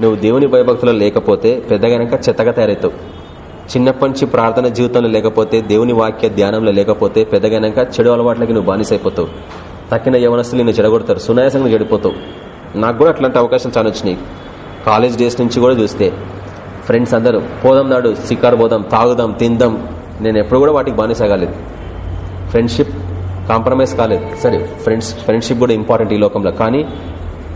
నువ్వు దేవుని భయభక్తులు లేకపోతే పెద్దగానక చెత్తగా తయారవుతావు. చిన్నప్పటి నుంచి ప్రార్థన జీవితంలో లేకపోతే దేవుని వాక్య ధ్యానంలో లేకపోతే పెద్దగైనాక చెడు అలవాట్లకి నువ్వు బానిసైపోతావు. తక్కిన యవనస్తులు నిన్ను చెడగొడతారు. సునాయాసంగా చెడిపోతావు. నాకు కూడా అట్లాంటి అవకాశం చాలా వచ్చినాయి. కాలేజ్ డేస్ నుంచి కూడా చూస్తే ఫ్రెండ్స్ అందరూ పోదాం నాడు సికార్ పోదాం తాగుదాం తిందాం. నేను ఎప్పుడు కూడా వాటికి బానిసాగలేదు. ఫ్రెండ్షిప్ కాంప్రమైజ్ కాలేదు. సరే ఫ్రెండ్స్ ఫ్రెండ్షిప్ కూడా ఇంపార్టెంట్ ఈ లోకంలో. కానీ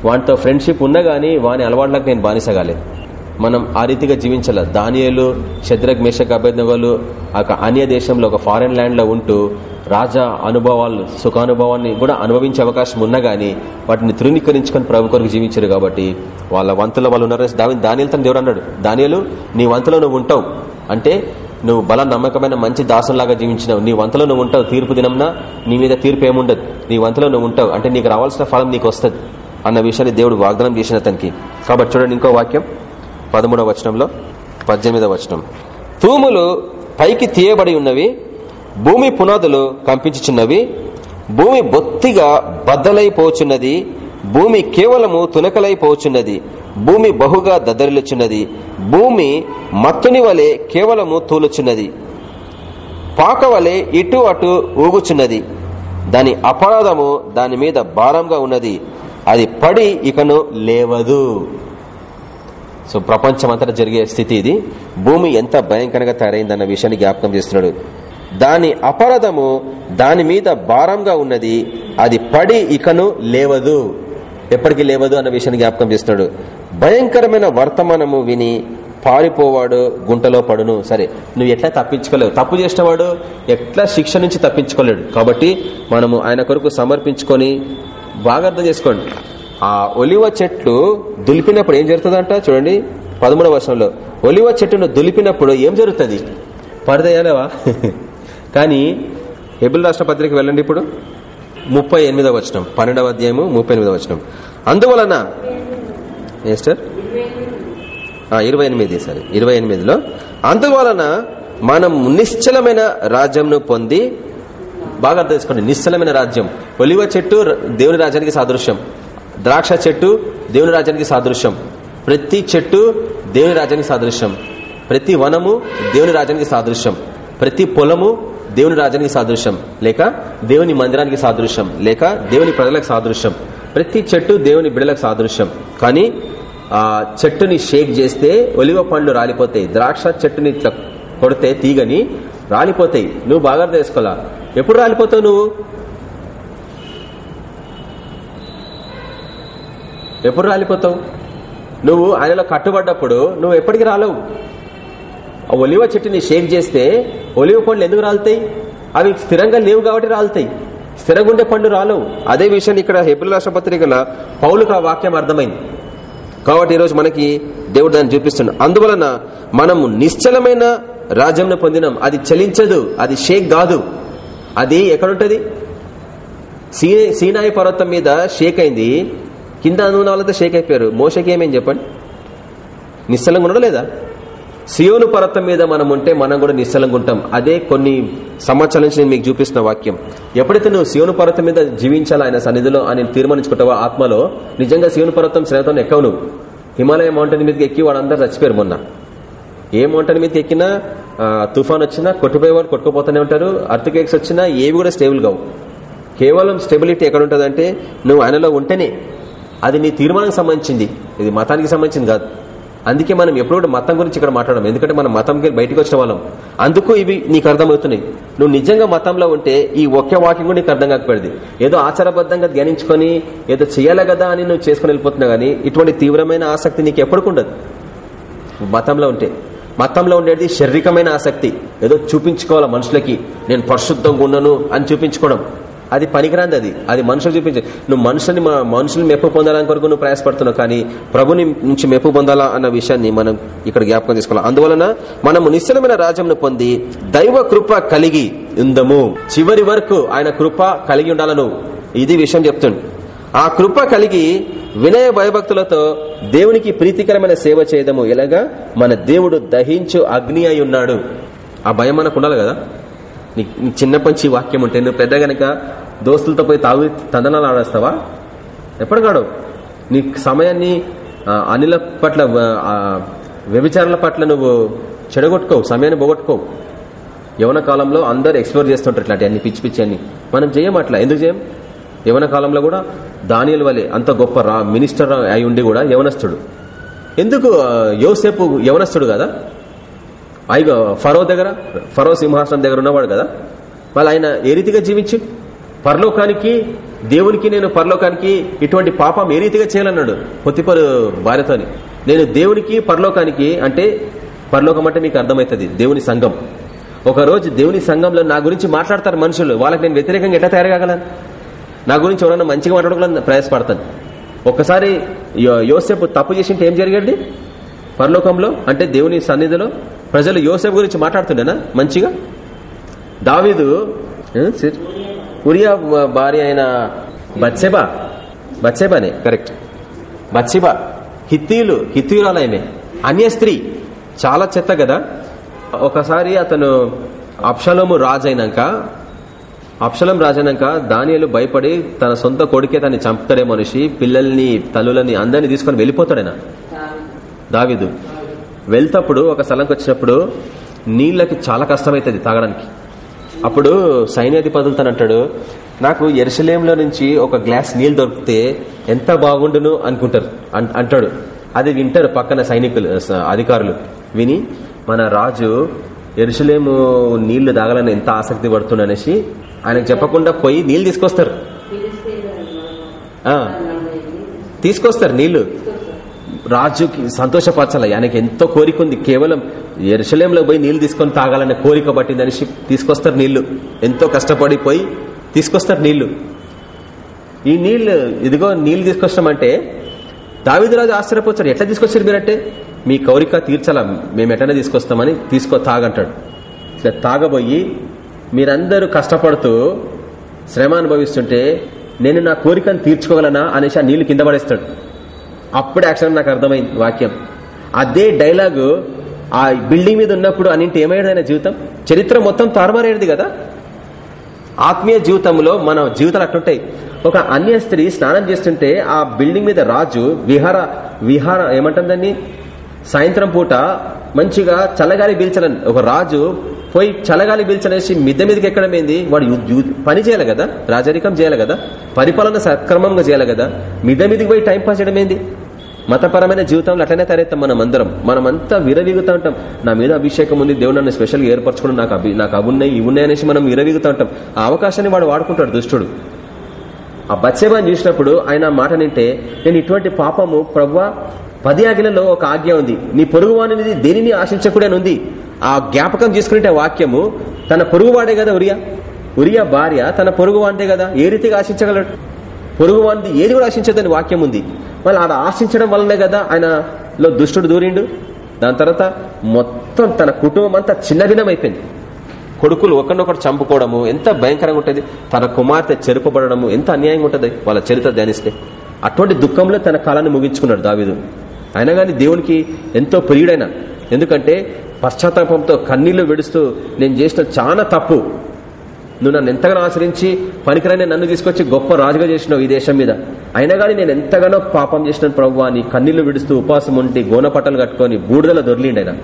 వాటితో ఫ్రెండ్షిప్ ఉన్నా కానీ వాని అలవాట్లకు నేను బానిసగాలేదు. మనం ఆ రీతిగా జీవించాల. దానియలు శద్రక్ మేషక్ అభ్యర్థులు ఒక అన్య దేశంలో ఒక ఫారెన్ ల్యాండ్లో ఉంటూ రాజా అనుభవాలు సుఖానుభవాన్ని కూడా అనుభవించే అవకాశం ఉన్నా గానీ వాటిని తృణీకరించుకొని ప్రభు కొరకు జీవించారు కాబట్టి వాళ్ళ వంతుల వాళ్ళు ఉన్నారు. దాని దానియలతో దేవుడు అన్నాడు దానియలు నీ వంతులో నువ్వు ఉంటావు. అంటే నువ్వు బల నమ్మకమైన మంచి దాసంలాగా జీవించినావు. నీ వంతలో నువ్వు ఉంటావు తీర్పు దినంన నీ మీద తీర్పు ఏముండదు. నీ వంతలో నువ్వు ఉంటావు. అంటే నీకు రావాల్సిన ఫలం నీకు వస్తుంది అన్న విషయాన్ని దేవుడు వాగ్దానం చేసిన అతనికి. కాబట్టి చూడండి ఇంకో వాక్యం. పదమూడవ వచనంలో పద్దెనిమిదవ వచనం. తూములు పైకి తీయబడి ఉన్నవి భూమి పునాదులు కంపించుచున్నవి భూమి బొత్తిగా బద్దలైపోచున్నది భూమి కేవలము తునకలైపోచున్నది భూమి బహుగా దద్దరిల్లుచున్నది భూమి మత్తుని వలె కేవలము తూలుచున్నది పాక వలె ఇటు అటు ఊగుచున్నది దాని అపరాధము దాని మీద భారంగా ఉన్నది అది పడి ఇకను లేవదు. సో ప్రపంచమంతటా జరిగే స్థితి ఇది. భూమి ఎంత భయంకరంగా తయారైందన్న విషయాన్ని జ్ఞాపకం చేస్తున్నాడు. దాని అపరాధము దాని మీద భారంగా ఉన్నది. అది పడి ఇకను లేవదు. ఎప్పటికీ లేవదు అన్న విషయాన్ని జ్ఞాపకం చేస్తున్నాడు. భయంకరమైన వర్తమానము విని పారిపోవాడు గుంటలో పడును. సరే నువ్వు ఎట్లా తప్పించుకోలేవు? తప్పు చేసినవాడు ఎట్లా శిక్ష నుంచి తప్పించుకోలేడు? కాబట్టి మనము ఆయన కొరకు సమర్పించుకొని బాగా అర్థం చేసుకోండి. ఆ ఒలివ చెట్లు దులిపినప్పుడు ఏం జరుగుతుందంట చూడండి పదమూడవ వర్షంలో ఒలివ చెట్టును దులిపినప్పుడు ఏం జరుగుతుంది? పరదయాలవా కానీ హెబుల్ రాష్ట్ర పత్రిక వెళ్ళండి ఇప్పుడు. ముప్పై ఎనిమిదవ వచనం పన్నెండవ అధ్యాయము ముప్పై ఎనిమిదవ వచనం. అందువలన ఏస్టర్? ఇరవై ఎనిమిది సరే ఇరవై ఎనిమిదిలో. అందువలన మనం నిశ్చలమైన రాజ్యంను పొంది బాగా అర్థం చేసుకోండి నిశ్చలమైన రాజ్యం. ఒలివ చెట్టు దేవుని రాజ్యానికి సాదృశ్యం. ద్రాక్ష చెట్టు దేవుని రాజ్యానికి సాదృశ్యం. ప్రతి చెట్టు దేవుని రాజ్యానికి సాదృశ్యం. ప్రతి వనము దేవుని రాజ్యానికి సాదృశ్యం. ప్రతి పొలము దేవుని రాజ్యానికి సాదృశ్యం. లేక దేవుని మందిరానికి సాదృశ్యం. లేక దేవుని ప్రజలకు సాదృశ్యం. ప్రతి చెట్టు దేవుని బిడలకు సాదృశ్యం. కానీ ఆ చెట్టుని షేక్ చేస్తే ఒలివ పండ్లు రాలిపోతాయి. ద్రాక్ష చెట్టుని కొడితే తీగని రాలిపోతాయి. నువ్వు బాగా తెలుసుకోవాలా ఎప్పుడు రాలిపోతావు నువ్వు? ఎప్పుడు రాలిపోతావు? నువ్వు ఆయనలో కట్టుబడ్డప్పుడు నువ్వు ఎప్పటికి రాలవు. ఆ ఒలివ చెట్టుని షేక్ చేస్తే ఒలివ పండ్లు ఎందుకు రాలుతాయి? అవి స్థిరంగా లేవు కాబట్టి రాలుతాయి. స్థిరంగా ఉండే పండు రాలవు. అదే విషయాన్ని ఇక్కడ హెబ్రిల్ రాష్ట్ర పత్రికల పౌలుకు ఆ వాక్యం అర్థమైంది. కాబట్టి ఈరోజు మనకి దేవుడు దాన్ని చూపిస్తున్నాడు. అందువలన మనము నిశ్చలమైన రాజ్యంను పొందినాం. అది చలించదు. అది షేక్ కాదు. అది ఎక్కడుంటది? సీనాయి పర్వతం మీద షేక్ అయింది. కింద నూనె వాళ్ళతో షేక్ అయిపోయారు. మోసకి ఏమేం చెప్పండి? నిశ్చలంగా ఉండడం లేదా? సియోను పర్వతం మీద మనం ఉంటే మనం కూడా నిశ్చలంగా ఉంటాం. అదే కొన్ని సంవత్సరాల నుంచి నేను మీకు చూపిస్తున్న వాక్యం. ఎప్పుడైతే నువ్వు సియోను పర్వతం మీద జీవించాలా ఆయన సన్నిధిలో అని తీర్మానించుకుంటావో ఆత్మలో? నిజంగా సియోను పర్వతం శ్రేతం ఎక్కవు నువ్వు. హిమాలయ మౌంటైన్ మీదకి ఎక్కి వాళ్ళందరూ చచ్చిపోయారు మొన్న. ఏ మౌంటైన్ మీదకి ఎక్కినా తుఫాన్ వచ్చినా కొట్టుపోయేవారు కొట్టుకుపోతూనే ఉంటారు. అర్థకేక్స్ వచ్చినా ఏవి కూడా స్టేబుల్ కావు. కేవలం స్టెబిలిటీ ఎక్కడ ఉంటుందంటే నువ్వు ఆయనలో ఉంటేనే అది నీ తీర్మానానికి సంబంధించింది. ఇది మతానికి సంబంధించింది కాదు. అందుకే మనం ఎప్పుడు కూడా మతం గురించి ఇక్కడ మాట్లాడడం ఎందుకంటే మనం మతంకి బయటకు వచ్చిన వాళ్ళం. అందుకు ఇవి నీకు అర్థమవుతున్నాయి. నువ్వు నిజంగా మతంలో ఉంటే ఈ ఒకే వాక్యం కూడా నీకు అర్థం కాకపోయింది. ఏదో ఆచారబద్ధంగా ధ్యానించుకొని ఏదో చేయాలి కదా అని నువ్వు చేసుకుని వెళ్ళిపోతున్నావు కానీ ఇటువంటి తీవ్రమైన ఆసక్తి నీకు ఎప్పటికుండదు మతంలో ఉంటే. మతంలో ఉండేది శారీరకమైన ఆసక్తి. ఏదో చూపించుకోవాలి మనుషులకి. నేను పరిశుద్ధంగా ఉన్నాను అని చూపించుకోవడం. అది పనికిరాంది అది. అది మనుషులు చూపించే. నువ్వు మనుషుని మనుషులు మెప్పు పొందాలని కొరకు నువ్వు ప్రయాసపడుతున్నావు కానీ ప్రభుని నుంచి మెప్పు పొందాలా అన్న విషయాన్ని మనం ఇక్కడ జ్ఞాపకం చేసుకోవాలి. అందువలన మనము నిశ్చలమైన రాజ్యంను పొంది దైవ కృప కలిగి ఉందము. చివరి వరకు ఆయన కృప కలిగి ఉండాలను. ఇది విషయం చెప్తుండు. ఆ కృప కలిగి వినయ భయభక్తులతో దేవునికి ప్రీతికరమైన సేవ చేయదము. ఎలాగా? మన దేవుడు దహించు అగ్ని అయి ఉన్నాడు. ఆ భయం మనకు ఉండాలి కదా? నీకు చిన్నప్పటి వాక్యం ఉంటే నువ్వు పెద్ద గనక దోస్తులతో పోయి తాగు తందనాలు ఆడేస్తావా? ఎప్పుడు కాడు నీ సమయాన్ని అనిల పట్ల వ్యభిచారాల పట్ల నువ్వు చెడగొట్టుకోవు సమయాన్ని పోగొట్టుకోవు. యవన కాలంలో అందరు ఎక్స్ప్లోర్ చేస్తుంటారు ఇట్లాంటి అన్ని పిచ్చి పిచ్చి అన్ని. మనం చేయం అట్లా. ఎందుకు చేయం యవన కాలంలో కూడా దానియల వలె అంత గొప్ప రా మినిస్టర్ అయి ఉండి కూడా యవనస్తుడు. ఎందుకు యోసేపు యవనస్తుడు కదా? అయిగో ఫరో దగ్గర ఫరో సింహాసనం దగ్గర ఉన్నవాడు కదా. వాళ్ళు ఆయన ఏ రీతిగా జీవించి పరలోకానికి దేవునికి నేను పరలోకానికి ఇటువంటి పాపం ఏ రీతిగా చేయాలన్నాడు? పొత్తిపరు భార్యతోని. నేను దేవునికి పరలోకానికి అంటే పరలోకం అంటే మీకు అర్థమవుతుంది దేవుని సంఘం. ఒకరోజు దేవుని సంఘంలో నా గురించి మాట్లాడతారు మనుషులు. వాళ్ళకి నేను వ్యతిరేకంగా ఎట్లా తయారు కాగలను? నా గురించి ఎవరన్నా మంచిగా మాట్లాడుకోవాలని ప్రయాసపడతాను. ఒకసారి యో- యోసేపు తప్పు చేసింటే ఏం జరిగండి పరలోకంలో అంటే దేవుని సన్నిధిలో ప్రజలు యోసేపు గురించి మాట్లాడుతుండేనా? మంచిగా? దావీదు? ఉరియా భార్య అయిన బత్సెబా బత్సెబానే కరెక్ట్ బత్సిబా హిత్తీలు హిత్తీయురాలయమే. అన్య స్త్రీ చాలా చెత్త కదా? ఒకసారి అతను అప్షలోము రాజైనాక అప్షలం రాజైనాక దానియలు భయపడి తన సొంత కొడుకే తన్ని చంపుతాడే మనిషి పిల్లల్ని తల్లులని అందరినీ తీసుకొని వెళ్ళిపోతాడేనా? దావిదు. వెళ్తప్పుడు ఒక స్థలంకి వచ్చినప్పుడు నీళ్ళకి చాలా కష్టమవుతుంది తాగడానికి. అప్పుడు సైన్యాధిపతులతో అంటాడు నాకు ఎరుసలేంలో నుంచి ఒక గ్లాస్ నీళ్ళు దొరికితే ఎంత బాగుండును అనుకుంటారు? అన్- అంటాడు. అది వింటారు పక్కన సైనికులు అధికారులు. విని మన రాజు ఎరుసలేము నీళ్ళు తాగాలని ఎంత ఆసక్తి పడుతుండ అనేసి ఆయనకు చెప్పకుండా పోయి నీళ్ళు తీసుకొస్తారు. తీసుకొస్తారు నీళ్ళు రాజుకి సంతోషపరచాలి. ఆయనకి ఎంతో కోరిక ఉంది. కేవలం ఎరుశలేంలో పోయి నీళ్ళు తీసుకొని తాగాలనే కోరిక పట్టింది. తీసుకొస్తారు నీళ్ళు ఎంతో కష్టపడి పోయి తీసుకొస్తారు నీళ్ళు ఈ నీళ్ళు ఇదిగో నీళ్ళు తీసుకొచ్చామంటే దావిదరాజు ఆశ్చర్యపోతాడు. ఎట్లా తీసుకొచ్చారు మీరంటే మీ కోరిక తీర్చాలా? మేము ఎట్లనే తీసుకొస్తామని తీసుకో తాగంటాడు. ఇట్లా తాగబోయి మీరందరూ కష్టపడుతూ శ్రమ అనుభవిస్తుంటే నేను నా కోరికను తీర్చుకోగలనా? అనేసి ఆ నీళ్ళు కింద పడేస్తాడు. అప్పుడే యాక్చువల్ నాకు అర్థమైంది వాక్యం. అదే డైలాగు ఆ బిల్డింగ్ మీద ఉన్నప్పుడు అన్నింటి ఏమయ్యాడు ఆయన జీవితం? చరిత్ర మొత్తం తారుమారేది కదా? ఆత్మీయ జీవితంలో మన జీవితాలు అట్లుంటాయి. ఒక అన్య స్త్రీ స్నానం చేస్తుంటే ఆ బిల్డింగ్ మీద రాజు విహార విహార ఏమంటుందని సాయంత్రం పూట మంచిగా చల్లగాలి పీల్చాలని ఒక రాజు పోయి చల్లగాలి పీల్చనేసి మిద్దె మీదకి ఎక్కడమేంది వాడు పని చేయాలి కదా? రాజరికం చేయాలి కదా? పరిపాలన సక్రమంగా చేయాలి కదా? మిద్దె మీదకి పోయి టైం పాస్ చేయడం ఏంది? మతపరమైన జీవితంలో అట్లనే తయారైతాం మనం అందరం. మనమంతా విరవీగుతూ ఉంటాం. నా మీద అభిషేకం ఉంది దేవుడు నన్ను స్పెషల్గా ఏర్పరచుకుని నాకు అభి నాకు అవి ఉన్నాయి ఇవి ఉన్నాయి అనేసి మనం విరవిగుతా ఉంటాం. ఆ అవకాశాన్ని వాడు వాడుకుంటాడు దుష్టుడు. ఆ బత్సేబాని చూసినప్పుడు ఆయన మాట నింటే నేను ఇటువంటి పాపము ప్రవ్వ పది ఆజ్ఞలలో ఒక ఆజ్ఞ ఉంది. నీ పొరుగువానిది దేనిని ఆశించకూడని ఉంది? ఆ జ్ఞాపకం చేసుకుంటే వాక్యము తన పొరుగువాడే కదా ఉరియా? ఉరియా భార్య తన పొరుగువాంటే కదా? ఏ రీతిగా ఆశించగలడు? పొరుగువానిది ఏది కూడా ఆశించదని వాక్యం ఉంది. మళ్ళీ ఆడ ఆశించడం వల్లనే కదా ఆయనలో దుష్టుడు దూరిండు. దాని తర్వాత మొత్తం తన కుటుంబం అంతా చిన్నభిన్నం అయిపోయింది కొడుకులు ఒకరినొకరు చంపుకోవడము ఎంత భయంకరంగా ఉంటుంది. తన కుమార్తె చెరుపబడము ఎంత అన్యాయంగా ఉంటుంది వాళ్ళ చరిత్ర ధ్యానిస్తే. అటువంటి దుఃఖంలో తన కాలాన్ని ముగించుకున్నాడు దావిదు. అయినా కానీ దేవునికి ఎంతో ప్రియుడైన ఎందుకంటే పశ్చాత్తాపంతో కన్నీళ్ళు విడుస్తూ నేను చేసిన చాలా తప్పు. నువ్వు నన్ను ఎంతగానో ఆశ్రయించి పనికిరాని నన్ను తీసుకొచ్చి గొప్ప రాజుగా చేసినావు ఈ దేశం మీద. అయినా కానీ నేను ఎంతగానో పాపం చేసిన ప్రభు అని కన్నీళ్ళు విడుస్తూ ఉపాసం ఉండి గోనపట్టలు కట్టుకొని బూడిదల దొర్లిండైనా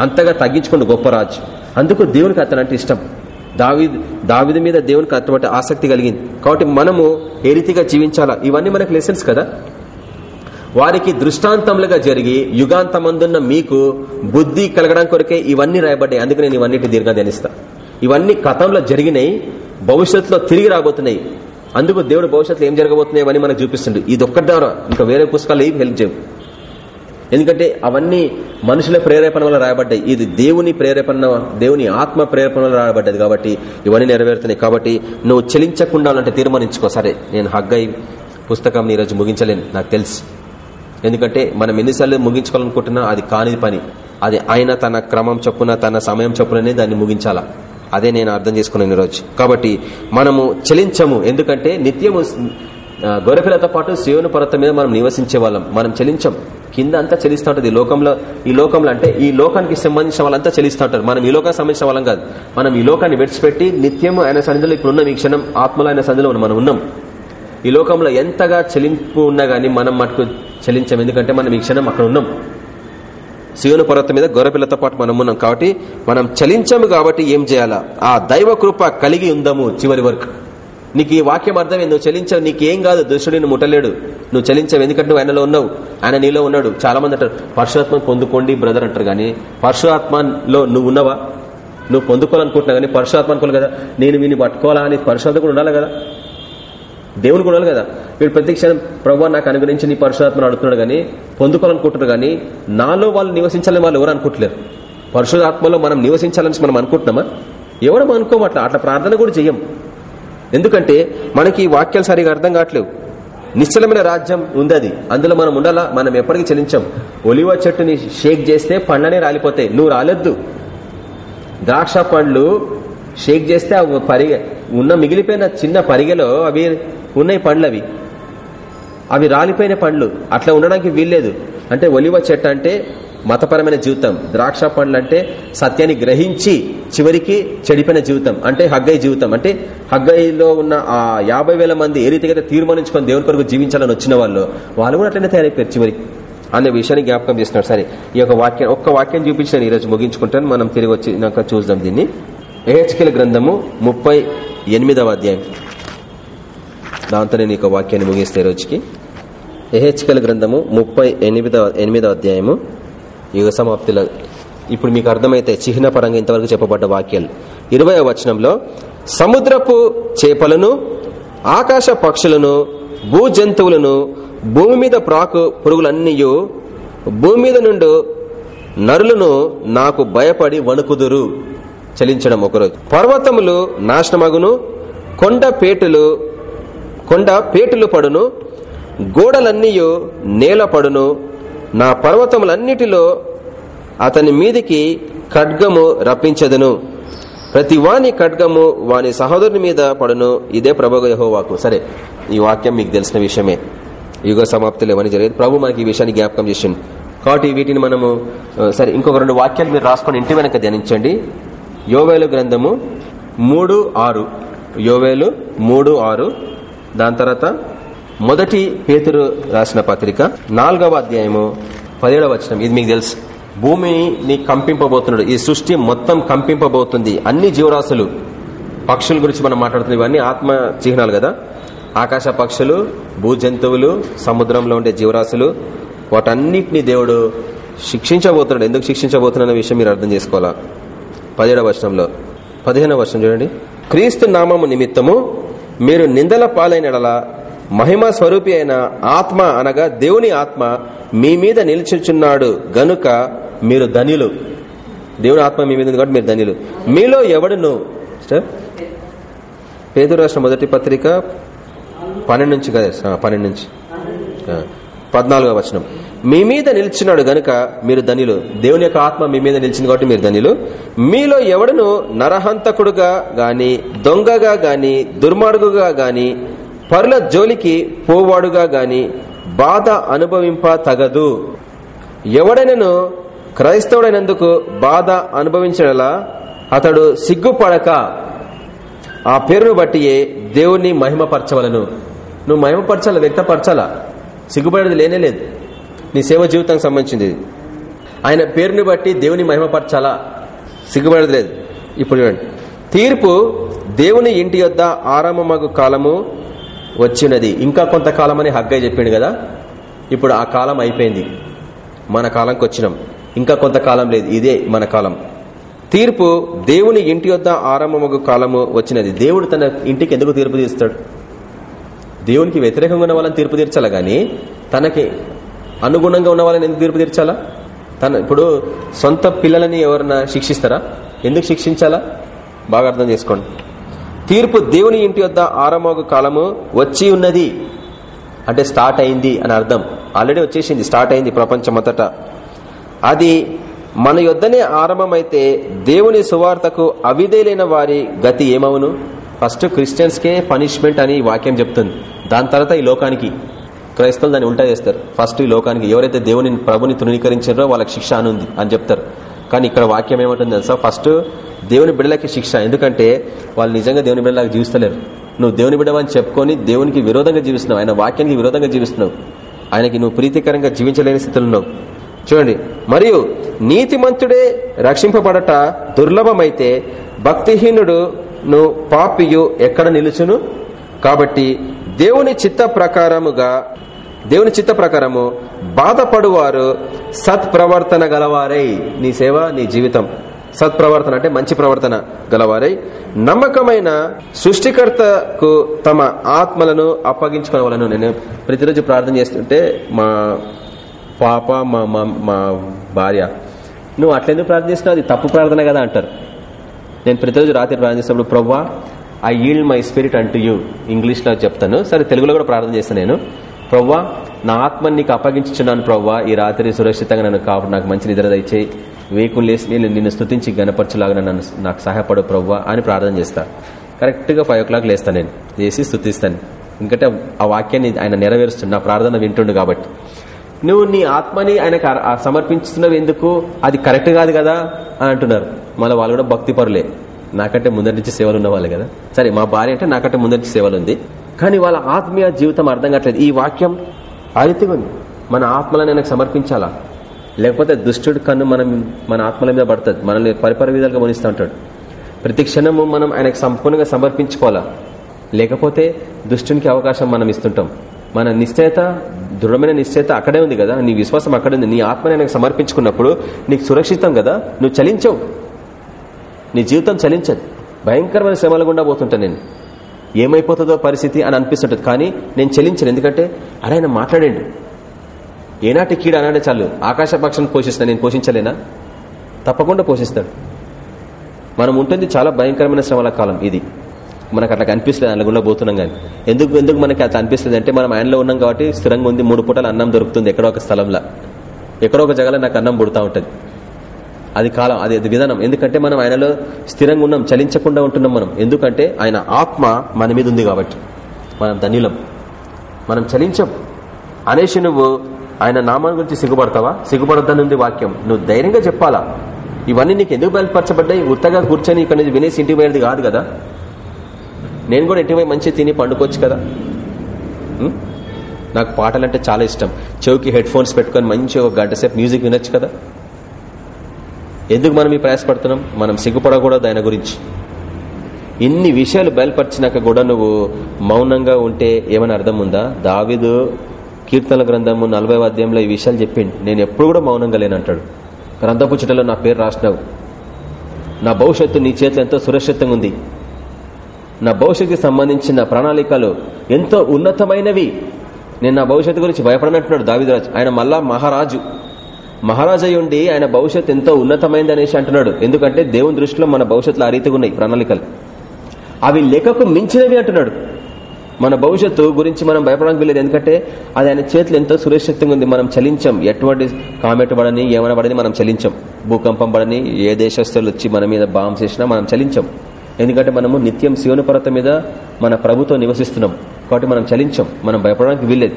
అంతగా తగ్గించుకోండి గొప్ప రాజు. అందుకు దేవునికి అతనంటే ఇష్టం. దావి దావిది మీద దేవునికి అటువంటి ఆసక్తి కలిగింది. కాబట్టి మనము ఏ రీతిగా జీవించాలా? ఇవన్నీ మనకు లెసన్స్ కదా. వారికి దృష్టాంతములుగా జరిగి యుగాంతమందున్న మీకు బుద్ధి కలగడం కొరకే ఇవన్నీ రాయబడ్డాయి. అందుకు నేను ఇవన్నిటి దీర్ఘ ధ్యానిస్తాను ఇవన్నీ గతంలో జరిగినాయి భవిష్యత్తులో తిరిగి రాబోతున్నాయి. అందుకు దేవుడు భవిష్యత్తులో ఏం జరగబోతున్నాయి అని మనకు చూపిస్తుండే. ఇది ఒక్కటి ద్వారా ఇంకా వేరే పుస్తకాలు ఏం హెల్ప్ చేయవు. ఎందుకంటే అవన్నీ మనుషుల ప్రేరేపణ వల్ల రాయబడ్డాయి. ఇది దేవుని ప్రేరేపణ దేవుని ఆత్మ ప్రేరేపణ వల్ల రాయబడ్డది కాబట్టి ఇవన్నీ నెరవేరుతున్నాయి. కాబట్టి నువ్వు చెలించకుండా అంటే తీర్మానించుకో. సరే నేను హగ్గై పుస్తకం ఈరోజు ముగించలేను నాకు తెలుసు. ఎందుకంటే మనం ఎన్నిసార్లు ముగించుకోవాలనుకుంటున్నా అది కాని పని. అది ఆయన తన క్రమం చొప్పున తన సమయం చొప్పుననే దాన్ని ముగించాలా? అదే నేను అర్థం చేసుకున్నాను ఈరోజు. కాబట్టి మనము చలించము. ఎందుకంటే నిత్యము ఆ, పాటు శివుని పర్వతం మీద మనం నివసించే వాళ్ళం మనం చెలించం. కింద అంతా చెలిస్తూ ఉంటుంది. ఈ లోకంలో ఈ లోకంలో అంటే ఈ లోకానికి సంబంధించిన వాళ్ళంతా చెలిస్తూ ఉంటారు. మనం ఈ లోకానికి సంబంధించిన వాళ్ళం కాదు. మనం ఈ లోకాన్ని విడిచిపెట్టి నిత్యం ఆయన సన్నిధిలో ఇప్పుడు ఉన్న ఈ క్షణం ఆత్మలో ఆయన సన్నిధిలో మనం ఉన్నాం. ఈ లోకంలో ఎంతగా చెలింపు ఉన్నా గానీ మనం మటుకు చలించాం. ఎందుకంటే మనం ఈ క్షణం అక్కడ ఉన్నాం. సియోను పర్వతం మీద గొర్రెపిల్లతో పాటు మనం ఉన్నాం కాబట్టి మనం చలించాము కాబట్టి ఏం చేయాలా? ఆ దైవ కృప కలిగి ఉందాము చివరి వరకు. నీకు ఈ వాక్యం అర్థమే నువ్వు చలించావు నీకేం కాదు దుష్టుడు ముట్టలేడు. నువ్వు చలించావు ఎందుకంటే నువ్వు ఆయనలో ఉన్నావు. ఆయన నీలో ఉన్నాడు. చాలా మంది అంటారు పరశురాత్మ పొందుకోండి బ్రదర్ అంటారు కానీ పరశురాత్మలో నువ్వు ఉన్నావా? నువ్వు పొందుకోవాలనుకుంటున్నావు కానీ పరశురాత్మ అనుకోవాలి కదా. నేను వీని పట్టుకోవాలా అని పరశురాత్మ కూడా ఉండాలి కదా. దేవుని కూడా కదా. వీడు ప్రతి క్షణం నాకు అనుగ్రహించి నీ పరశురాత్మను అడుగుతున్నాడు కానీ పొందుకోవాలనుకుంటున్నారు కానీ నాలో వాళ్ళు నివసించాలని వాళ్ళు ఎవరు అనుకుంటలేరు. పరిశుధాత్మలో మనం నివసించాలని మనం అనుకుంటున్నామా? ఎవరు అనుకోమట్ల అట్లా ప్రార్థన కూడా చెయ్యం. ఎందుకంటే మనకి ఈ వాక్యాలు సరిగా అర్థం కావట్లేవు. నిశ్చలమైన రాజ్యం ఉంది అది. అందులో మనం ఉండాలా? మనం ఎప్పటికీ చెల్లించాం. ఒలివ చెట్టుని షేక్ చేస్తే పండ్లనే రాలిపోతాయి. నువ్వు రాలొద్దు. ద్రాక్ష పండ్లు షేక్ చేస్తే అవి పరిగె ఉన్న మిగిలిపోయిన చిన్న పరిగెలో అవి ఉన్నాయి పండ్లు అవి అవి రాలిపోయిన పండ్లు. అట్లా ఉండడానికి వీల్లేదు. అంటే ఒలివ చెట్టు అంటే మతపరమైన జీవితం. ద్రాక్ష పండ్లు అంటే సత్యాన్ని గ్రహించి చివరికి చెడిపోయిన జీవితం. అంటే హగ్గై జీవితం. అంటే హగ్గైలో ఉన్న ఆ యాభై వేల మంది ఏ రీతిగా తీర్మానించుకొని దేవుని కొరకు జీవించాలని వచ్చిన వాళ్ళు వాళ్ళు కూడా అట్లనే తయారైపోయారు చివరికి అనే విషయాన్ని జ్ఞాపకం చేస్తున్నాడు. సరే ఈ యొక్క వాక్యం ఒక్క వాక్యం చూపించాను ఈరోజు ముగించుకుంటాను. మనం తిరిగి వచ్చినాక చూద్దాం దీన్ని. ఏహెచ్కెల్ గ్రంథము ముప్పై ఎనిమిదవ అధ్యాయం. దాంతో నేను ఇక వాక్యాన్ని ముగిస్తే రోజుకి. ఎహెచ్కల్ గ్రంథము ముప్పై ఎనిమిదవ ఎనిమిదవ అధ్యాయము. యుగ సమాప్తిలో ఇప్పుడు మీకు అర్థమైతే చిహ్న పరంగా ఇంతవరకు చెప్పబడ్డ వాక్యాలు. ఇరవై వచనంలో సముద్రపు చేపలను ఆకాశ పక్షులను భూ జంతువులను భూమి మీద ప్రాకు పురుగులన్నీ భూమి మీద నుండి నరులను నాకు భయపడి వణుకుదురు. చలించడం ఒకరోజు. పర్వతములు నాశనమగును కొండ పేటులు కొండ పేటులు పడును గోడలన్నీ నేల పడును. నా పర్వతములన్నిటిలో అతని మీదికి ఖడ్గము రప్పించదును. ప్రతి వాని ఖడ్గము వాని సహోదరుని మీద పడును. ఇదే ప్రభు యహోవాకు. సరే ఈ వాక్యం మీకు తెలిసిన విషయమే. యుగ సమాప్తిలో ఏమని జరిగేది ప్రభు మనకి ఈ విషయాన్ని జ్ఞాపకం చేసింది కాబట్టి వీటిని మనము సరే ఇంకొక రెండు వాక్యాలు మీరు రాసుకొని ఇంటి వెనక ధ్యానించండి. యోవేలు గ్రంథము మూడు ఆరు. యోవేలు మూడు ఆరు. దాని తర్వాత మొదటి పేతురు రాసిన పత్రిక నాలుగవ అధ్యాయము పదిహేడవ వచనం. ఇది మీకు తెలుసు. భూమిని కంపింపబోతున్నాడు. ఈ సృష్టి మొత్తం కంపింపబోతుంది. అన్ని జీవరాశులు పక్షుల గురించి మనం మాట్లాడుతున్నాం. ఇవన్నీ ఆత్మ చిహ్నాలు కదా. ఆకాశ పక్షులు భూ జంతువులు సముద్రంలో ఉండే జీవరాశులు వాటన్నిటిని దేవుడు శిక్షించబోతున్నాడు. ఎందుకు శిక్షించబోతున్న విషయం మీరు అర్థం చేసుకోవాలా? పదిహేడవ వర్షంలో పదిహేనవ వర్షం చూడండి. క్రీస్తు నామము నిమిత్తము మీరు నిందల పాలైన మహిమ స్వరూపి అయిన ఆత్మ అనగా దేవుని ఆత్మ మీ మీద నిలిచిచున్నాడు. గనుక మీరు ధనిలు దేవుని ఆత్మ మీ మీద కాబట్టి మీరు ధనిలు మీలో ఎవడును? పేదరు రాష్ట్ర మొదటి పత్రిక పన్నెండు నుంచి కదా పన్నెండు నుంచి. పద్నాలుగో వచనం. మీ మీద నిలిచినాడు గనుక మీరు ధనిలు. దేవుని యొక్క ఆత్మ మీ మీద నిలిచింది కాబట్టి మీరు ధనిలు. మీలో ఎవడను నరహంతకుడుగా గాని దొంగగా గాని దుర్మార్గుగా గాని పరుల జోలికి పోవాడుగా గాని బాధ అనుభవింప తగదు. ఎవడైనను క్రైస్తవుడైనందుకు బాధ అనుభవించడలా? అతడు సిగ్గుపడక. ఆ పేరును బట్టియే దేవుణ్ణి మహిమపరచవలను. నువ్వు మహిమపరచాలా వ్యక్తపరచాలా? సిగ్గుపడేది లేనే లేదు. నీ సేవ జీవితానికి సంబంధించింది. ఆయన పేరుని బట్టి దేవుని మహిమపరచాలా సిగ్గుపడేది లేదు. ఇప్పుడు చూడండి. తీర్పు దేవుని ఇంటి యొద్ద ఆరంభమగు కాలము వచ్చినది. ఇంకా కొంతకాలం అని హగ్గై చెప్పిండు కదా. ఇప్పుడు ఆ కాలం అయిపోయింది. మన కాలంకి వచ్చినాం. ఇంకా కొంతకాలం లేదు. ఇదే మన కాలం. తీర్పు దేవుని ఇంటి యొద్ద ఆరంభమగు కాలము వచ్చినది. దేవుడు తన ఇంటికి ఎందుకు తీర్పు తీస్తాడు దేవునికి వ్యతిరేకంగా ఉన్న వాళ్ళని తీర్పు తీర్చాలి గాని తనకి అనుగుణంగా ఉన్న వాళ్ళని ఎందుకు తీర్పు తీర్చాలా? తన ఇప్పుడు సొంత పిల్లలని ఎవరన్నా శిక్షిస్తారా? ఎందుకు శిక్షించాలా? బాగా అర్థం చేసుకోండి. తీర్పు దేవుని ఇంటి వద్ద ఆరంభ కాలము వచ్చి ఉన్నది. అంటే స్టార్ట్ అయింది అని అర్థం. ఆల్రెడీ వచ్చేసింది స్టార్ట్ అయింది ప్రపంచమంతటా అది మన యొద్దనే ఆరంభమైతే దేవుని సువార్తకు అవిధేలైన వారి గతి ఏమవును? ఫస్ట్ క్రిస్టియన్స్కే పనిష్మెంట్ అని వాక్యం చెప్తుంది. దాని తర్వాత ఈ లోకానికి. క్రైస్తవులు దాన్ని ఉల్టా చేస్తారు. ఫస్ట్ ఈ లోకానికి ఎవరైతే దేవుని ప్రభుని తృణీకరించారో వాళ్ళకి శిక్ష అనుంది అని చెప్తారు. కానీ ఇక్కడ వాక్యం ఏమంటుంది తెలుసా? ఫస్ట్ దేవుని బిడ్డలకి శిక్ష. ఎందుకంటే వాళ్ళు నిజంగా దేవుని బిడ్డలాగా జీవిస్తలేరు. నువ్వు దేవుని బిడ్డవని చెప్పుకొని దేవునికి విరోధంగా జీవిస్తున్నావు. ఆయన వాక్యానికి విరోధంగా జీవిస్తున్నావు. ఆయనకి నువ్వు ప్రీతికరంగా జీవించలేని స్థితిలో ఉన్నావు. చూడండి. మరియు నీతిమంతుడే రక్షింపబడట దుర్లభమైతే భక్తిహీనుడు నువ్వు పాపియు ఎక్కడ నిలుచును? కాబట్టి దేవుని చిత్త ప్రకారముగా దేవుని చిత్త ప్రకారము బాధపడువారు సత్ప్రవర్తన గలవారై నీ సేవ నీ జీవితం. సత్ప్రవర్తన అంటే మంచి ప్రవర్తన గలవారై నమ్మకమైన సృష్టికర్తకు తమ ఆత్మలను అప్పగించుకోవాలను నేను ప్రతిరోజు ప్రార్థన చేస్తుంటే మా పాప మా మా- మా భార్య నువ్వు అట్లెందుకు ప్రార్థన చేస్తున్నావు? అది తప్పు ప్రార్థన కదా అంటారు. నేను ప్రతిరోజు రాత్రి ప్రార్థన చేసినప్పుడు ప్రవ్వా ఐ ఈల్డ్ మై స్పిరిట్ అంటూ యూ ఇంగ్లీష్లో చెప్తాను. సరే తెలుగులో కూడా ప్రార్థన చేస్తాను నేను. ప్రవ్వా నా ఆత్మని నీకు అప్పగించుచున్నాను ప్రవ్వా. ఈ రాత్రి సురక్షితంగా నన్ను కాపు. నాకు మంచి నిద్ర దయచేయి. వేకులు లేసి నేను నిన్ను స్తుతించి గనపరచులాగా నన్ను నాకు సహాయపడు ప్రవ్వా అని ప్రార్థన చేస్తా. కరెక్ట్గా ఫైవ్ ఓ క్లాక్ లేస్తాను నేను. చేసి స్థుతిస్తాను ఎందుకంటే ఆ వాక్యాన్ని ఆయన నెరవేరుస్తుంది నా ప్రార్థన వింటుండు కాబట్టి. నువ్వు నీ ఆత్మని ఆయనకు సమర్పించుతున్నావు ఎందుకు? అది కరెక్ట్ కాదు కదా అని అంటున్నారు. మళ్ళీ వాళ్ళు కూడా భక్తి పరులే నాకంటే ముందరి నుంచి సేవలు ఉన్న వాళ్ళు కదా. సరే మా భార్య అంటే నాకంటే ముందరి నుంచి సేవలు ఉంది. కానీ వాళ్ళ ఆత్మీయ జీవితం అర్థం కావట్లేదు. ఈ వాక్యం ఆ ఉంది. మన ఆత్మలను ఆయనకు సమర్పించాలా? లేకపోతే దుష్టుడి కన్ను మనం మన ఆత్మల మీద పడుతుంది. మనల్ని పరిపర విధాలుగా మనిస్తూ ఉంటాడు. ప్రతి క్షణము మనం ఆయనకు సంపూర్ణంగా సమర్పించుకోవాలా? లేకపోతే దుష్టునికి అవకాశం మనం ఇస్తుంటాం. మన నిశ్చయత దృఢమైన నిశ్చయత అక్కడే ఉంది కదా. నీ విశ్వాసం అక్కడే ఉంది. నీ ఆత్మని ఆయనకు సమర్పించుకున్నప్పుడు నీకు సురక్షితం కదా. నువ్వు చలించవు. నీ జీవితం చలించదు. భయంకరమైన శ్రమల గుండా పోతుంటాను నేను. ఏమైపోతుందో పరిస్థితి అని అనిపిస్తుంటది. కానీ నేను చెల్లించను ఎందుకంటే అరే ఆయన మాట్లాడండి. ఏనాటి కీడు అనాడే చాలు. ఆకాశ పక్షాన్ని పోషిస్తాను నేను పోషించలేనా? తప్పకుండా పోషిస్తాడు. మనం ఉంటుంది చాలా భయంకరమైన శ్రమల కాలం ఇది. మనకు అట్లా కనిపిస్తుంది ఆయన గుండా పోతున్నాం కానీ. ఎందుకు ఎందుకు మనకి అట్లా అనిపిస్తుంది అంటే మనం ఆయనలో ఉన్నాం కాబట్టి స్థిరంగా ఉంది. మూడు పూటలు అన్నం దొరుకుతుంది ఎక్కడో ఒక స్థలంలో. ఎక్కడో ఒక జగలో నాకు అన్నం పుడతా ఉంటుంది. అది కాలం అది విధానం. ఎందుకంటే మనం ఆయనలో స్థిరంగా ఉన్నాం చలించకుండా ఉంటున్నాం మనం. ఎందుకంటే ఆయన ఆత్మ మన మీద ఉంది కాబట్టి. మనం ధనిలం మనం చలించం. అనేసి నువ్వు ఆయన నామాన్ని గురించి సిగ్గుపడతావా? సిగ్గుపడద్దని వాక్యం. నువ్వు ధైర్యంగా చెప్పాలా? ఇవన్నీ నీకు ఎందుకు బయలుపరచబడ్డాయి? ఉత్తగా కూర్చొని ఇక్కడ నుంచి వినేసి ఇంటికి పోయేది కాదు కదా? నేను కూడా ఇంటికి పోయి మంచి తిని పండుకోవచ్చు కదా? నాకు పాటలు అంటే చాలా ఇష్టం. చెవికి హెడ్ ఫోన్స్ పెట్టుకొని మంచి ఒక గంట సేపు మ్యూజిక్ వినొచ్చు కదా? ఎందుకు మనం ఈ ప్రయాసపడుతున్నాం? మనం సిగ్గుపడకూడదు ఆయన గురించి. ఇన్ని విషయాలు బయలుపరిచినాక కూడా నువ్వు మౌనంగా ఉంటే ఏమైనా అర్థం ఉందా దావిదు కీర్తన గ్రంథము నలభై అధ్యాయంలో ఈ విషయాలు చెప్పిండు. నేను ఎప్పుడు కూడా మౌనంగా లేనంటాడు గ్రంథపు చిటలో నా పేరు రాసినావు. నా భవిష్యత్తు నీ చేతిలో ఎంతో సురక్షితంగా ఉంది. నా భవిష్యత్తుకి సంబంధించిన ప్రణాళికలు ఎంతో ఉన్నతమైనవి. నేను నా భవిష్యత్తు గురించి భయపడనంటున్నాడు దావిదరాజు. ఆయన మళ్ళా మహారాజు. మహారాజయ్యుండి ఆయన భవిష్యత్తు ఎంతో ఉన్నతమైంది అనేసి అంటున్నాడు. ఎందుకంటే దేవుని దృష్టిలో మన భవిష్యత్తులో ఆ రీతిగా ఉన్నాయి ప్రణాళికలు. అవి లెక్కకు మించినవి అంటున్నాడు. మన భవిష్యత్తు గురించి మనం భయపడడానికి వీలేదు ఎందుకంటే అది ఆయన చేతులు ఎంతో సురక్షితంగా ఉంది. మనం చలించం. ఎటువంటి కామెట్ పడని ఏమైనా పడని మనం చలించం. భూకంపం పడని ఏ దేశస్తులు వచ్చి మన మీద బాంబ్స్ చేసినా మనం చలించం. ఎందుకంటే మనము నిత్యం శివను పర్వతం మీద మన ప్రభుతో నివసిస్తున్నాం. కాబట్టి మనం చలించం. మనం భయపడడానికి వీల్లేదు.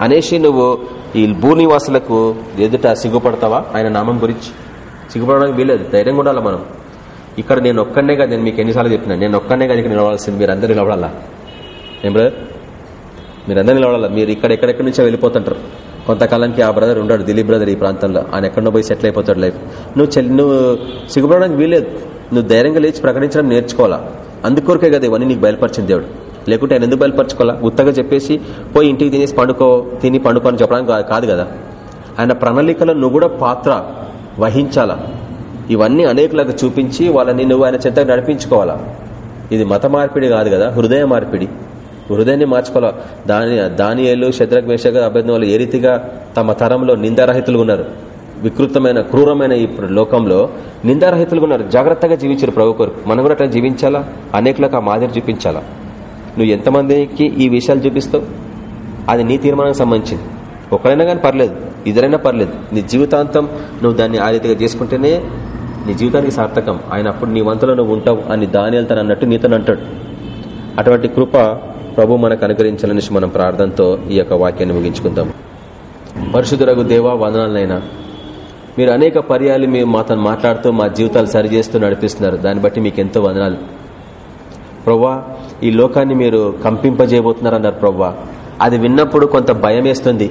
అనేసి నువ్వు ఈ భూనివాసులకు ఎదుట సిగ్గుపడతావా? ఆయన నామం గురించి సిగ్గుపడడానికి వీలేదు ధైర్యంగా ఉండాలి మనం? ఇక్కడ నేను ఒక్కనే కాదు నేను మీకు ఎన్నిసార్లు చెప్పినా నేను ఒక్కనే కదా ఇక్కడ నిలవాల్సింది మీరు అందరు నిలబడాలా? ఏం బ్రదర్ మీరందరూ నిలబడాలా? మీరు ఇక్కడ ఎక్కడెక్కడి నుంచో వెళ్ళిపోతుంటారు. కొంతకాలానికి ఆ బ్రదర్ ఉన్నాడు దిలీప్ బ్రదర్ ఈ ప్రాంతంలో. ఆయన ఎక్కడో పోయి సెటిల్ అయిపోతాడు లైఫ్ నువ్వు చెల్లి నువ్వు సిగ్గుపడడానికి వీలేదు నువ్వు ధైర్యంగా లేచి ప్రకటించడం నేర్చుకోవాలా? అందుకొరకే కదా ఇవన్నీ నీకు బయలుపరిచింది దేవుడు. లేకుంటే ఆయన ఎందుకు బయలుపరచుకోవాలా? ఉత్తగా చెప్పేసి పోయి ఇంటికి తినేసి పండుకో తిని పండుకో అని చెప్పడానికి కాదు కదా. ఆయన ప్రణాళికలో నువ్వు కూడా పాత్ర వహించాలా? ఇవన్నీ అనేకులకు చూపించి వాళ్ళని నువ్వు ఆయన చెంతకు నడిపించుకోవాలా? ఇది మత మార్పిడి కాదు కదా హృదయ మార్పిడి. హృదయాన్ని మార్చుకోవాలా? దాని దానియలు శత్రక్ అభ్యర్థులు ఏ రీతిగా తమ తరంలో నిందారహితులు ఉన్నారు? వికృతమైన క్రూరమైన ఈ లోకంలో నిందారహితులుగా ఉన్నారు. జాగ్రత్తగా జీవించారు ప్రభు కొరకు. మనం కూడా అట్లా జీవించాలా? అనేకులకు ఆ మాదిరి చూపించాలా? నువ్వు ఎంతమందికి ఈ విషయాలు చూపిస్తావు? అది నీ తీర్మానానికి సంబంధించింది. ఒకరైనా కానీ పర్లేదు ఇద్దరైనా పర్లేదు. నీ జీవితాంతం నువ్వు దాన్ని ఆ రీతిగా చేసుకుంటేనే నీ జీవితానికి సార్థకం. ఆయన అప్పుడు నీ వంతులో నువ్వు ఉంటావు అని దాని వెళ్తాను అన్నట్టు నీతో అంటాడు. అటువంటి కృప ప్రభు మనకు అనుగ్రహించాలని మనం ప్రార్థనతో ఈ యొక్క వాక్యాన్ని ముగించుకుందాం. పరిశుద్ధులకు దేవా వందనాలనైనా. మీరు అనేక పర్యాలు మీరు మాతో మాట్లాడుతూ మా జీవితాలు సరిచేస్తూ నడిపిస్తున్నారు. దాన్ని బట్టి మీకు ఎంతో వందనాలు. ప్రవ్వా ఈ లోకాన్ని మీరు కంపింపజేయబోతున్నారు అన్నారు ప్రవ్వా. అది విన్నప్పుడు కొంత భయం వేస్తుంది.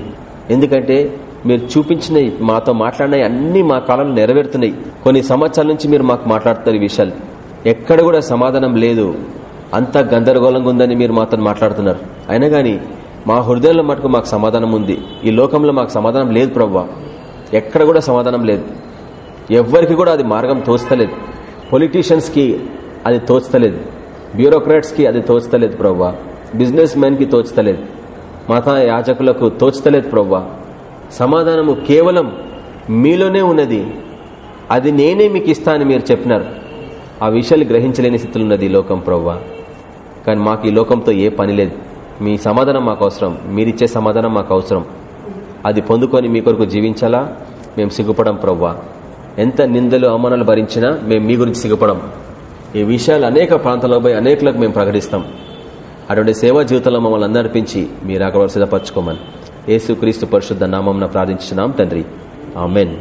ఎందుకంటే మీరు చూపించిన మాతో మాట్లాడిన అన్ని మా కాలంలో నెరవేరుతున్నాయి. కొన్ని సంవత్సరాల నుంచి మీరు మాకు మాట్లాడుతున్నారు ఈ విషయాలు. ఎక్కడ కూడా సమాధానం లేదు. అంత గందరగోళంగా ఉందని మీరు మాతో మాట్లాడుతున్నారు. అయినా కానీ మా హృదయంలో మటుకు మాకు సమాధానం ఉంది. ఈ లోకంలో మాకు సమాధానం లేదు ప్రవ్వా. ఎక్కడ కూడా సమాధానం లేదు. ఎవ్వరికి కూడా అది మార్గం తోస్తలేదు. పొలిటీషియన్స్కి అది తోస్తలేదు. బ్యూరోక్రాట్స్కి అది తోచతలేదు ప్రవ్వా. బిజినెస్కి తోచతలేదు. మత యాజకులకు తోచతలేదు ప్రవ్వా. సమాధానము కేవలం మీలోనే ఉన్నది. అది నేనే మీకు ఇస్తా అని మీరు చెప్పినారు. ఆ విషయాలు గ్రహించలేని స్థితిలో ఉన్నది ఈ లోకం ప్రవ్వా. కానీ మాకు ఈ లోకంతో ఏ పని లేదు. మీ సమాధానం మాకు అవసరం. మీరిచ్చే సమాధానం మాకు అవసరం. అది పొందుకొని మీ కొరకు జీవించాలా? మేము సిగ్గుపడం ప్రవ్వా. ఎంత నిందలు అవమానాలు భరించినా మేము మీ గురించి సిగ్గుపడం. ఈ విషయాలు అనేక ప్రాంతాలకు పోయి అనేకులకు మేము ప్రకటిస్తాం. అటువంటి సేవా జీవితంలో మమ్మల్ని అందరిపించి మీరు అక్కడ సిద్ధపరచుకోమని యేసు క్రీస్తు పరిశుద్ధ నామం ప్రార్థించినాం తండ్రి. ఆమెన్.